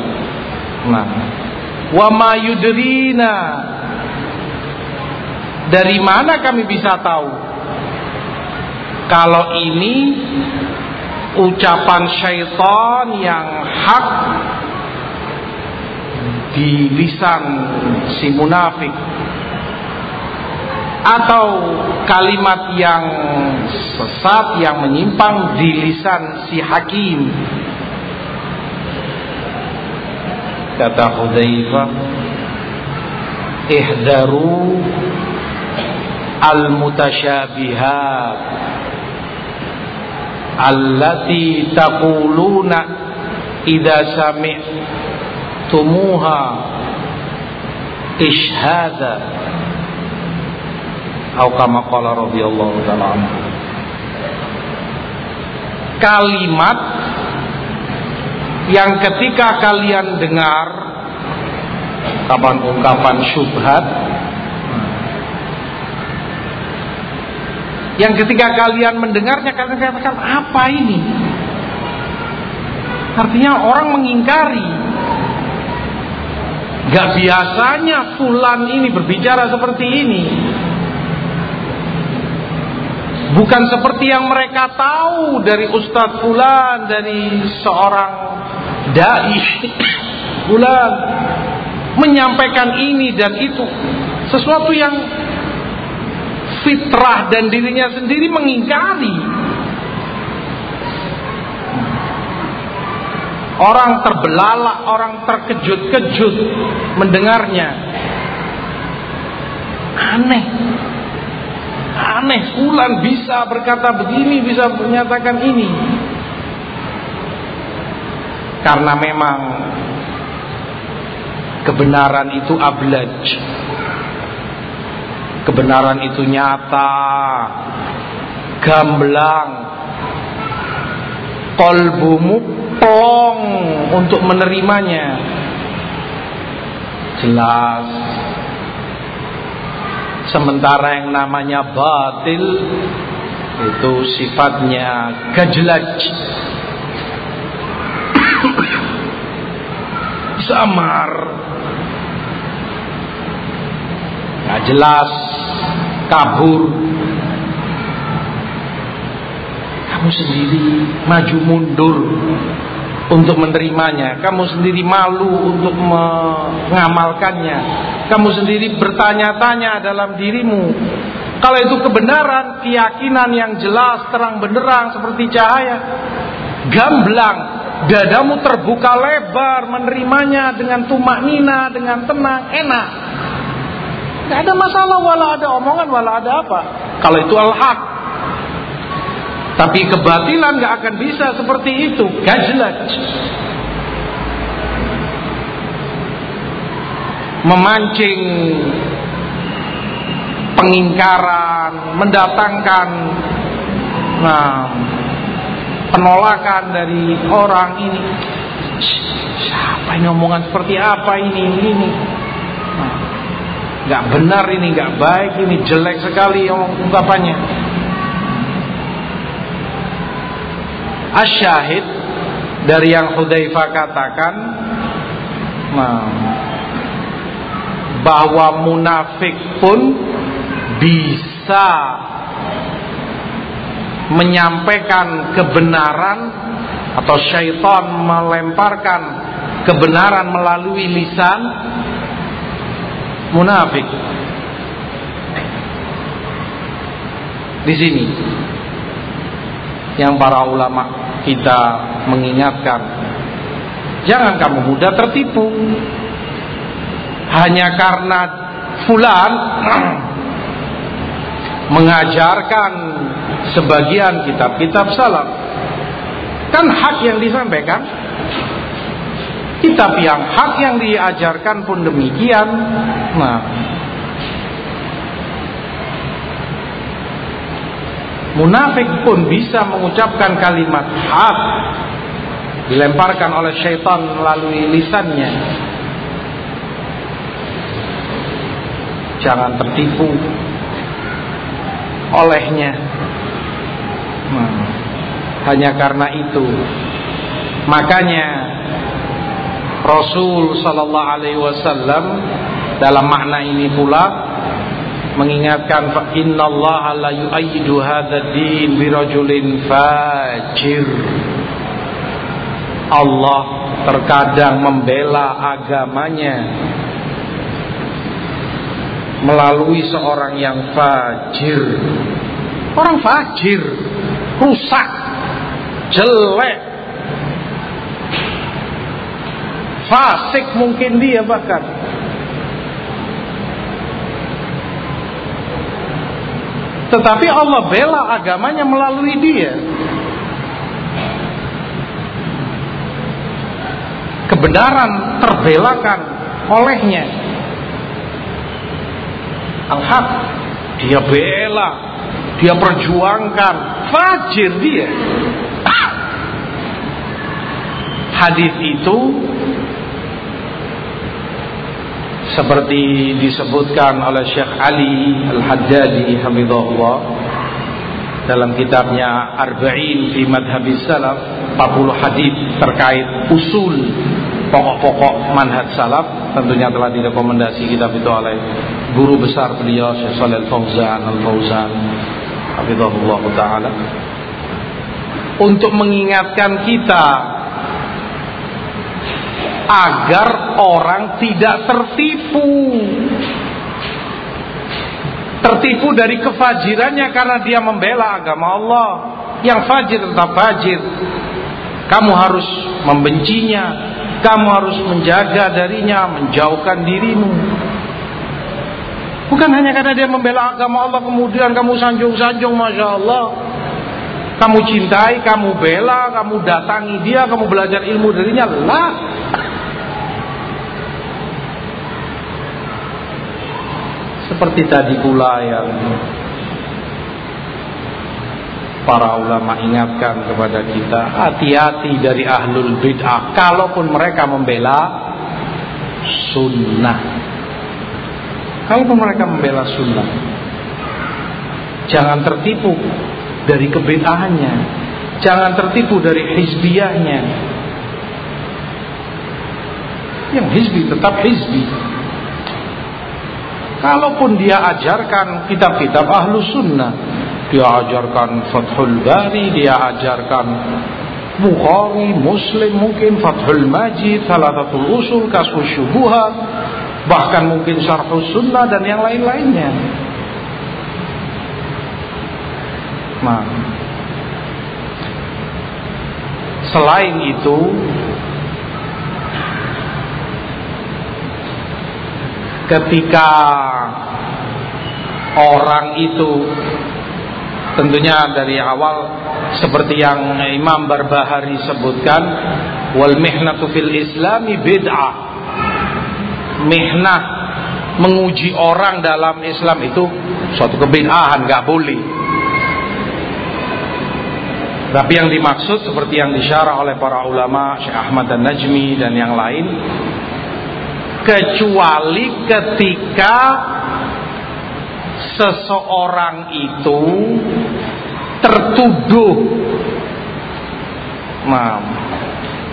Nah wa dari mana kami bisa tahu? Kalau ini ucapan syaitan yang hak di lisan si munafik. Atau kalimat yang sesat yang menyimpang di lisan si hakim. Kata Hudzaifah ihdaru al-mutasyabihat allati taquluna idza sami'tumuha ishhada. Atau kama qala radhiyallahu ta'ala kalimat yang ketika kalian dengar kapan ungkapan syubhat yang ketika kalian mendengarnya kalian katakan apa ini? Artinya orang mengingkari. Gak biasanya fulan ini berbicara seperti ini. Bukan seperti yang mereka tahu dari Ustadz Fulan, dari seorang dai Fulan menyampaikan ini dan itu sesuatu yang fitrah dan dirinya sendiri mengingkari. Orang terbelalak, orang terkejut-kejut mendengarnya. Aneh. Aneh, Fulan bisa berkata begini, bisa menyatakan ini. Karena memang kebenaran itu ablaj. Kebenaran itu nyata, gamblang. Kolbumu plong untuk menerimanya. Jelas. Sementara yang namanya batil itu sifatnya gajlaj samar nggak jelas kabur. Kamu sendiri maju mundur untuk menerimanya. Kamu sendiri malu untuk mengamalkannya. Kamu sendiri bertanya-tanya dalam dirimu. Kalau itu kebenaran keyakinan yang jelas terang benderang seperti cahaya gamblang dadamu terbuka lebar menerimanya dengan tumak nina dengan tenang enak Gak ada masalah wala ada omongan wala ada apa. Kalau itu al-haq. Tapi kebatilan gak akan bisa seperti itu. Gajlat. Memancing pengingkaran, mendatangkan nah, penolakan dari orang ini. Siapa ini omongan seperti apa ini? Ini. Nah, nggak benar ini, nggak baik ini, jelek sekali ungkapannya. Asyahid dari yang Hudzaifah katakan nah, bahwa munafik pun bisa menyampaikan kebenaran atau syaitan melemparkan kebenaran melalui lisan munafik. Di sini. Yang para ulama kita mengingatkan. Jangan kamu mudah tertipu. Hanya karena fulan <clears throat> mengajarkan sebagian kitab-kitab salaf. Kan hak yang disampaikan Kitab yang hak yang diajarkan pun demikian. Nah, munafik pun bisa mengucapkan kalimat hak dilemparkan oleh syaitan melalui lisannya. Jangan tertipu olehnya. Nah, hanya karena itu, makanya Rasul sallallahu alaihi wasallam dalam makna ini pula mengingatkan innallaha la yu'ayyidu hadzal din birajulin fajir. Allah terkadang membela agamanya melalui seorang yang fajir. Orang fajir rusak jelek fasik mungkin dia bahkan. Tetapi Allah bela agamanya melalui dia. Kebenaran terbelakan olehnya. Al-haq dia bela dia perjuangkan fajir dia. <coughs> Hadis itu seperti disebutkan oleh Syekh Ali Al-Haddadi Hamidullah dalam kitabnya Arba'in fi Madhabis Salaf 40 hadis terkait usul pokok-pokok manhaj salaf. Tentunya telah direkomendasi kitab itu oleh guru besar beliau Syekh Shalal Fauzan Al-Fauzan Hafizahullah taala. Untuk mengingatkan kita agar orang tidak tertipu tertipu dari kefajirannya karena dia membela agama Allah. Yang fajir tetap fajir. Kamu harus membencinya, kamu harus menjaga darinya, menjauhkan dirimu. Bukan hanya karena dia membela agama Allah kemudian kamu sanjung-sanjung Masya Allah. Kamu cintai, kamu bela, kamu datangi dia, kamu belajar ilmu darinya. Lah. Seperti tadi pula yang para ulama ingatkan kepada kita hati-hati dari ahlul bid'ah. Kalaupun mereka membela sunnah. Kalaupun mereka membela sunnah jangan tertipu dari kebid'ahannya. Jangan tertipu dari hizbiyahnya. Yang hizbi tetap hizbi Kalaupun dia ajarkan kitab-kitab ahlu sunnah, dia ajarkan Fathul Bari, dia ajarkan Bukhari, Muslim mungkin, Fathul Majid, Salatatul Usul, Kasfus Syubuhat, bahkan mungkin Syarhus Sunnah dan yang lain-lainnya. Nah, selain itu ketika orang itu tentunya dari awal seperti yang Imam Barbahari sebutkan wal mihnatu fil islami bid'ah. Mihnah menguji orang dalam Islam itu suatu kebid'ahan nggak boleh. Tapi yang dimaksud seperti yang disyarah oleh para ulama Syekh Ahmad dan Najmi dan yang lain kecuali ketika seseorang itu tertuduh. Nah,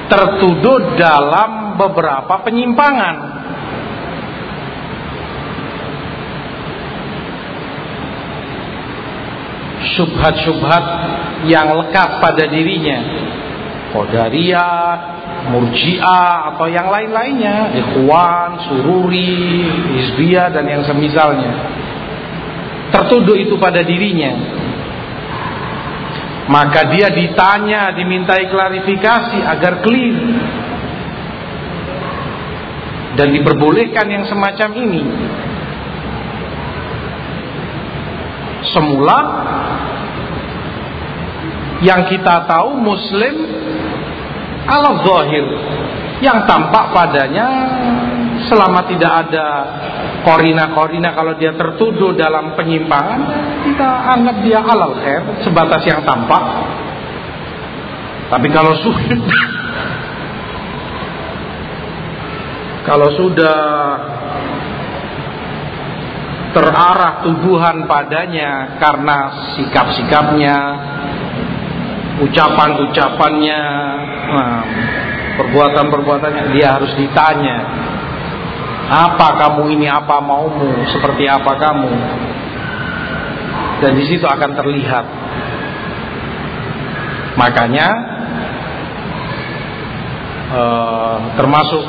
tertuduh dalam beberapa penyimpangan. Syubhat-syubhat yang lekat pada dirinya. Qadariyah, Murji'ah atau yang lain-lainnya, Ikhwan, Sururi, Hizbiyah dan yang semisalnya. Tertuduh itu pada dirinya. Maka dia ditanya, dimintai klarifikasi agar clear. Dan diperbolehkan yang semacam ini. Semula yang kita tahu muslim ala zahir yang tampak padanya selama tidak ada korina-korina kalau dia tertuduh dalam penyimpangan kita anggap dia halal khair sebatas yang tampak. Tapi kalau sudah <laughs> kalau sudah terarah tubuhan padanya karena sikap-sikapnya ucapan-ucapannya, nah, perbuatan-perbuatannya dia harus ditanya. Apa kamu ini? Apa maumu? Seperti apa kamu? Dan di situ akan terlihat. Makanya eh, termasuk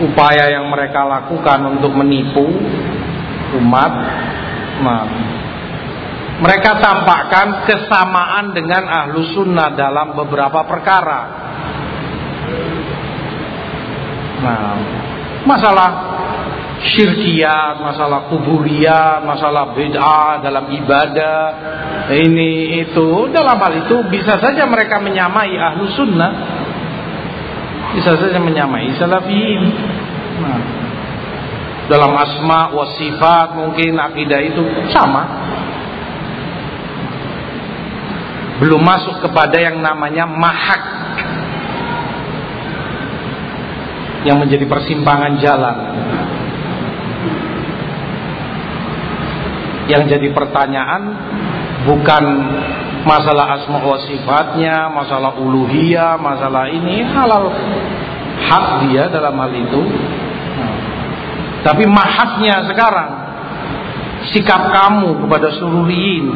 upaya yang mereka lakukan untuk menipu umat. Nah, mereka tampakkan kesamaan dengan ahlu sunnah dalam beberapa perkara. Nah, masalah syirkiyat, masalah kuburiyat, masalah bid'ah dalam ibadah, ini itu dalam hal itu bisa saja mereka menyamai ahlu sunnah, bisa saja menyamai salafiyin. Nah, dalam asma wasifat mungkin akidah itu sama belum masuk kepada yang namanya mahak. Yang menjadi persimpangan jalan. Yang jadi pertanyaan bukan masalah asma wa sifatnya, masalah uluhiyah, masalah ini halal. Hak dia dalam hal itu. Tapi mahaknya sekarang sikap kamu kepada seluruhin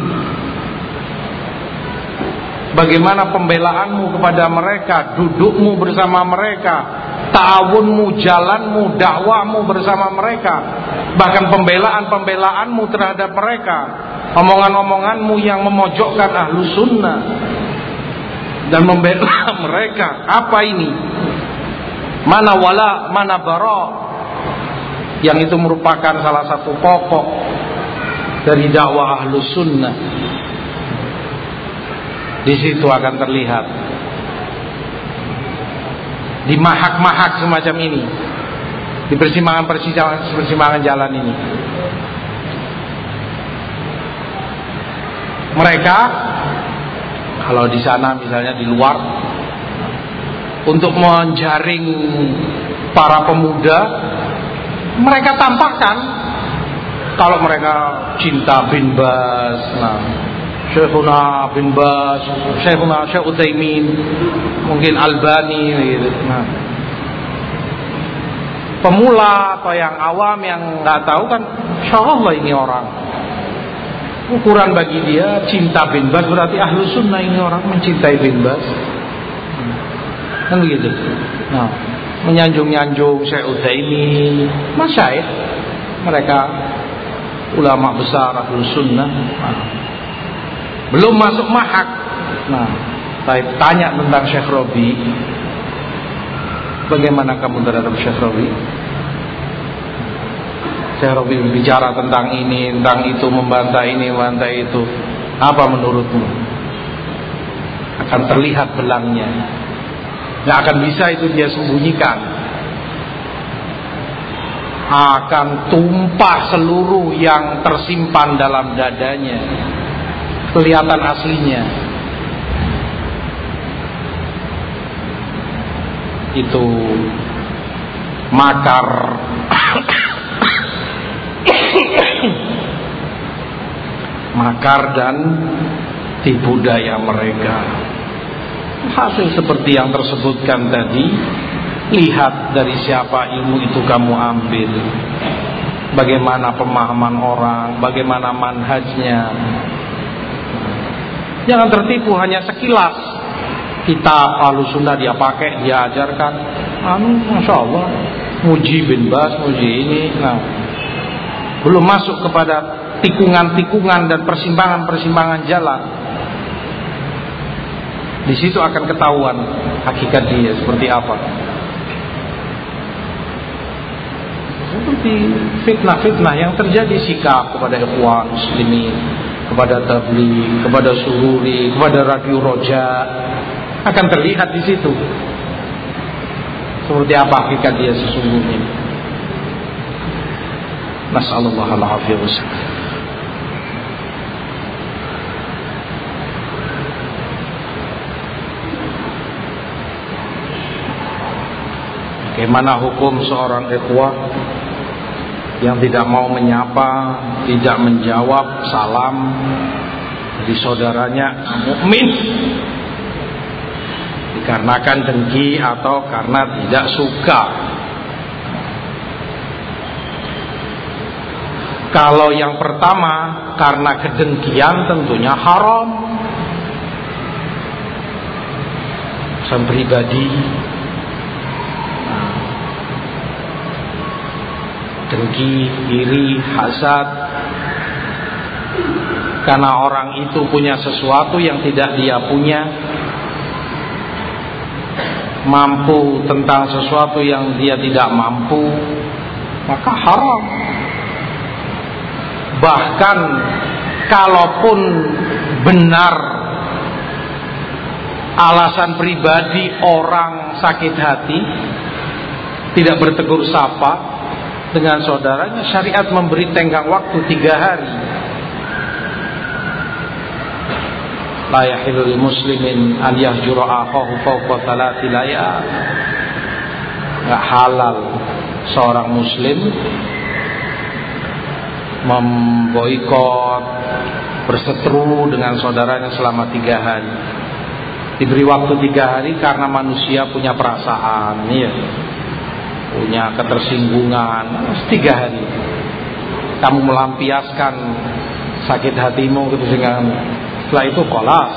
Bagaimana pembelaanmu kepada mereka, dudukmu bersama mereka, ta'awunmu, jalanmu, dakwahmu bersama mereka. bahkan pembelaan-pembelaanmu terhadap mereka, omongan-omonganmu yang memojokkan ahlu sunnah dan membela <coughs> mereka. Apa ini? Mana wala, mana bara? Yang itu merupakan salah satu pokok dari dakwah ahlu sunnah. Di situ akan terlihat di mahak-mahak semacam ini di persimpangan-persimpangan persimpangan jalan ini. Mereka kalau di sana misalnya di luar untuk menjaring para pemuda mereka tampakkan kalau mereka cinta bin Bas nah Syekhuna bin Bas Syekhuna Syekh Utsaimin mungkin Albani gitu. Nah. Pemula atau yang awam yang nggak tahu kan Insya Allah ini orang. Ukuran bagi dia cinta bin Bas berarti ahlu sunnah ini orang mencintai bin Bas. Kan begitu. Nah menyanjung-nyanjung Syekh Utsaimin masyaikh mereka ulama besar ahlu sunnah. Nah, belum masuk mahak nah saya tanya tentang Syekh Robi Bagaimana kamu terhadap Syekh Rawi? Syekh Rawi bicara tentang ini, tentang itu, membantah ini, membantah itu. Apa menurutmu? Akan terlihat belangnya. Nggak akan bisa itu dia sembunyikan. Akan tumpah seluruh yang tersimpan dalam dadanya. Kelihatan aslinya. itu makar. Makar dan tipu daya mereka. Hasil seperti yang tersebutkan tadi lihat dari siapa ilmu itu kamu ambil. Bagaimana pemahaman orang bagaimana manhajnya jangan tertipu hanya sekilas. Kitab alu sunnah dia pakai dia ajarkan. Anu masya Allah. Muji bin Bas muji ini. Nah belum masuk kepada tikungan-tikungan dan persimpangan-persimpangan jalan. Di situ akan ketahuan hakikat dia seperti apa. Seperti fitnah-fitnah yang terjadi sikap kepada ikhwan muslimin kepada tabligh, kepada sururi, kepada radio roja, akan terlihat di situ seperti apa hakikat dia sesungguhnya. Nasallallahu alaihi wasallam. Bagaimana hukum seorang ikhwah yang tidak mau menyapa, tidak menjawab salam di saudaranya mukmin dikarenakan dengki atau karena tidak suka. Kalau yang pertama karena kedengkian tentunya haram. Sam pribadi dengki, iri, hasad. Karena orang itu punya sesuatu yang tidak dia punya. Mampu tentang sesuatu yang dia tidak mampu. Maka haram. Bahkan kalaupun benar alasan pribadi orang sakit hati tidak bertegur sapa dengan saudaranya syariat memberi tenggang waktu tiga hari. La yahilu muslimin an yahjura akhahu fawqa thalathi layal. Enggak halal seorang muslim memboikot berseteru dengan saudaranya selama tiga hari. Diberi waktu tiga hari karena manusia punya perasaan ya punya ketersinggungan tiga hari kamu melampiaskan sakit hatimu ketersinggungan setelah itu kolas,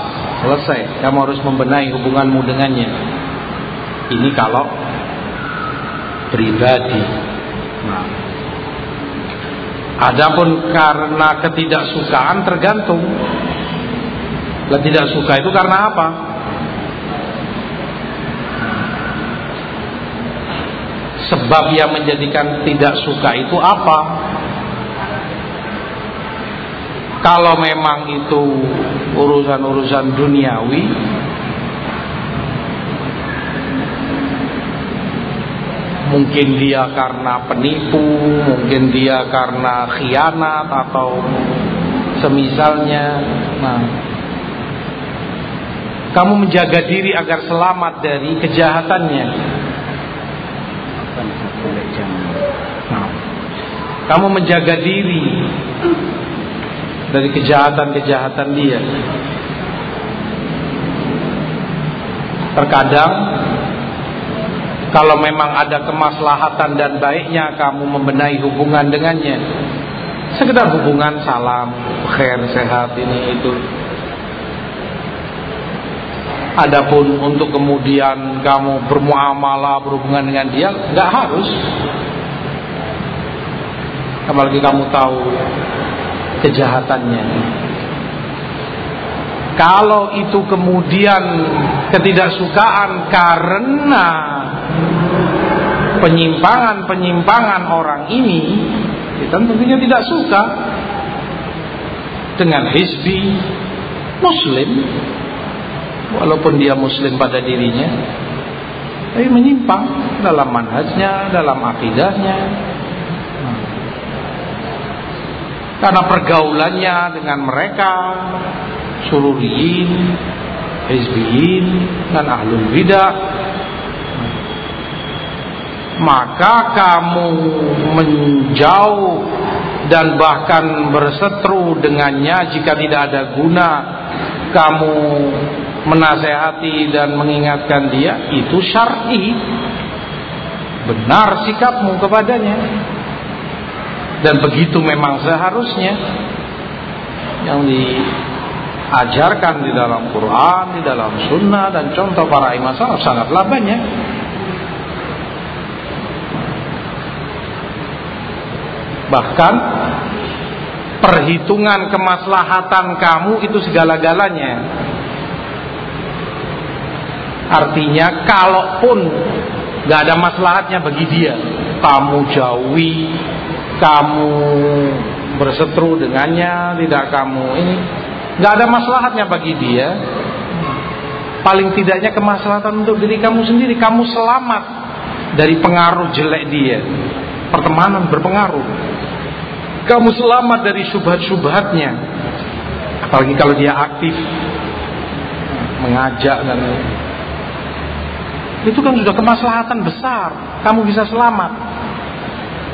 selesai. Kamu harus membenahi hubunganmu dengannya. Ini kalau pribadi. Nah. Adapun karena ketidaksukaan tergantung. Dan tidak suka itu karena apa? Sebab yang menjadikan tidak suka itu apa? Kalau memang itu urusan-urusan duniawi, mungkin dia karena penipu, mungkin dia karena khianat atau semisalnya. Nah, kamu menjaga diri agar selamat dari kejahatannya. Nah, kamu menjaga diri dari kejahatan-kejahatan dia. Terkadang kalau memang ada kemaslahatan dan baiknya kamu membenahi hubungan dengannya. Sekedar hubungan salam, khair, sehat ini itu. Adapun untuk kemudian kamu bermuamalah berhubungan dengan dia, nggak harus. Apalagi kamu tahu kejahatannya. Kalau itu kemudian ketidaksukaan karena penyimpangan-penyimpangan orang ini kita tentunya tidak suka dengan hizbi muslim walaupun dia muslim pada dirinya tapi menyimpang dalam manhajnya dalam akidahnya. Karena pergaulannya dengan mereka sururiyin hizbiyin dan ahlul bidah. Maka kamu menjauh dan bahkan bersetru dengannya jika tidak ada guna kamu menasehati dan mengingatkan dia itu syar'i benar sikapmu kepadanya dan begitu memang seharusnya yang diajarkan di dalam Quran, di dalam Sunnah dan contoh para imam salaf sangatlah banyak. Bahkan perhitungan kemaslahatan kamu itu segala-galanya. Artinya kalaupun gak ada maslahatnya bagi dia, kamu jauhi, kamu bersetru dengannya, tidak kamu ini, gak ada maslahatnya bagi dia. Paling tidaknya kemaslahatan untuk diri kamu sendiri, kamu selamat dari pengaruh jelek dia. Pertemanan berpengaruh kamu selamat dari subhat-subhatnya apalagi kalau dia aktif mengajak dan itu kan sudah kemaslahatan besar. Kamu bisa selamat.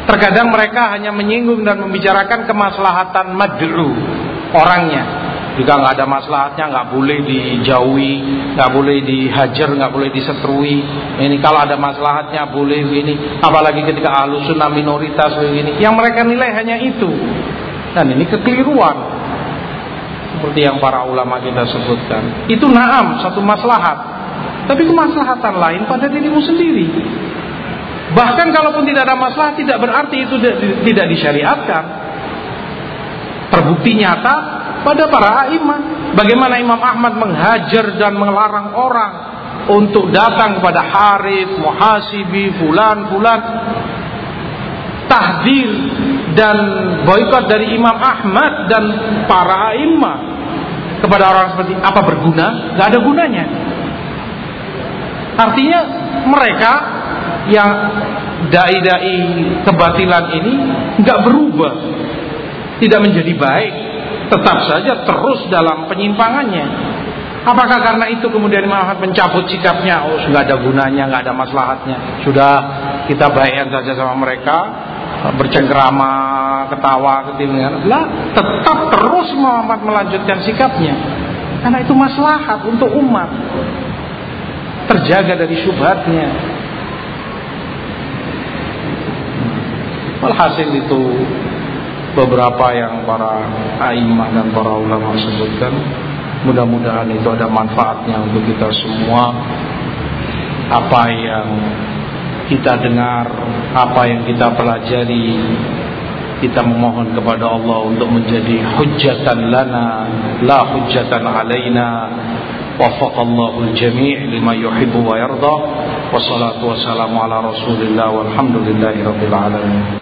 Terkadang mereka hanya menyinggung dan membicarakan kemaslahatan mad'u orangnya. Juga nggak ada maslahatnya nggak boleh dijauhi nggak boleh dihajar nggak boleh disetrui ini kalau ada maslahatnya boleh ini apalagi ketika ahlu sunnah minoritas begini. Yang mereka nilai hanya itu. Dan ini kekeliruan. Seperti yang para ulama kita sebutkan. Itu naam satu maslahat tapi kemaslahatan lain pada dirimu sendiri bahkan kalaupun tidak ada masalah tidak berarti itu tidak disyariatkan terbukti nyata pada para imam. Bagaimana Imam Ahmad menghajar dan melarang orang untuk datang kepada Harith, Muhasibi, Fulan, Fulan. Tahdir dan boykot dari Imam Ahmad dan para imam kepada orang seperti apa berguna? Gak ada gunanya. Artinya mereka yang dai-dai kebatilan ini nggak berubah, tidak menjadi baik, tetap saja terus dalam penyimpangannya. Apakah karena itu kemudian Imam Ahmad mencabut sikapnya? Oh, nggak ada gunanya, nggak ada maslahatnya. Sudah kita baikkan saja sama mereka, bercengkrama, ketawa, ketimbang. Lah, tetap terus Muhammad melanjutkan sikapnya. Karena itu maslahat untuk umat. Terjaga dari syubhatnya. Walhasil itu beberapa yang para aimah dan para ulama sebutkan. Mudah-mudahan itu ada manfaatnya untuk kita semua. Apa yang kita dengar apa yang kita pelajari kita memohon kepada Allah untuk menjadi hujjatan lana la hujjatan alaina وفق الله الجميع لما يحب ويرضى والصلاة والسلام على رسول الله والحمد لله رب العالمين.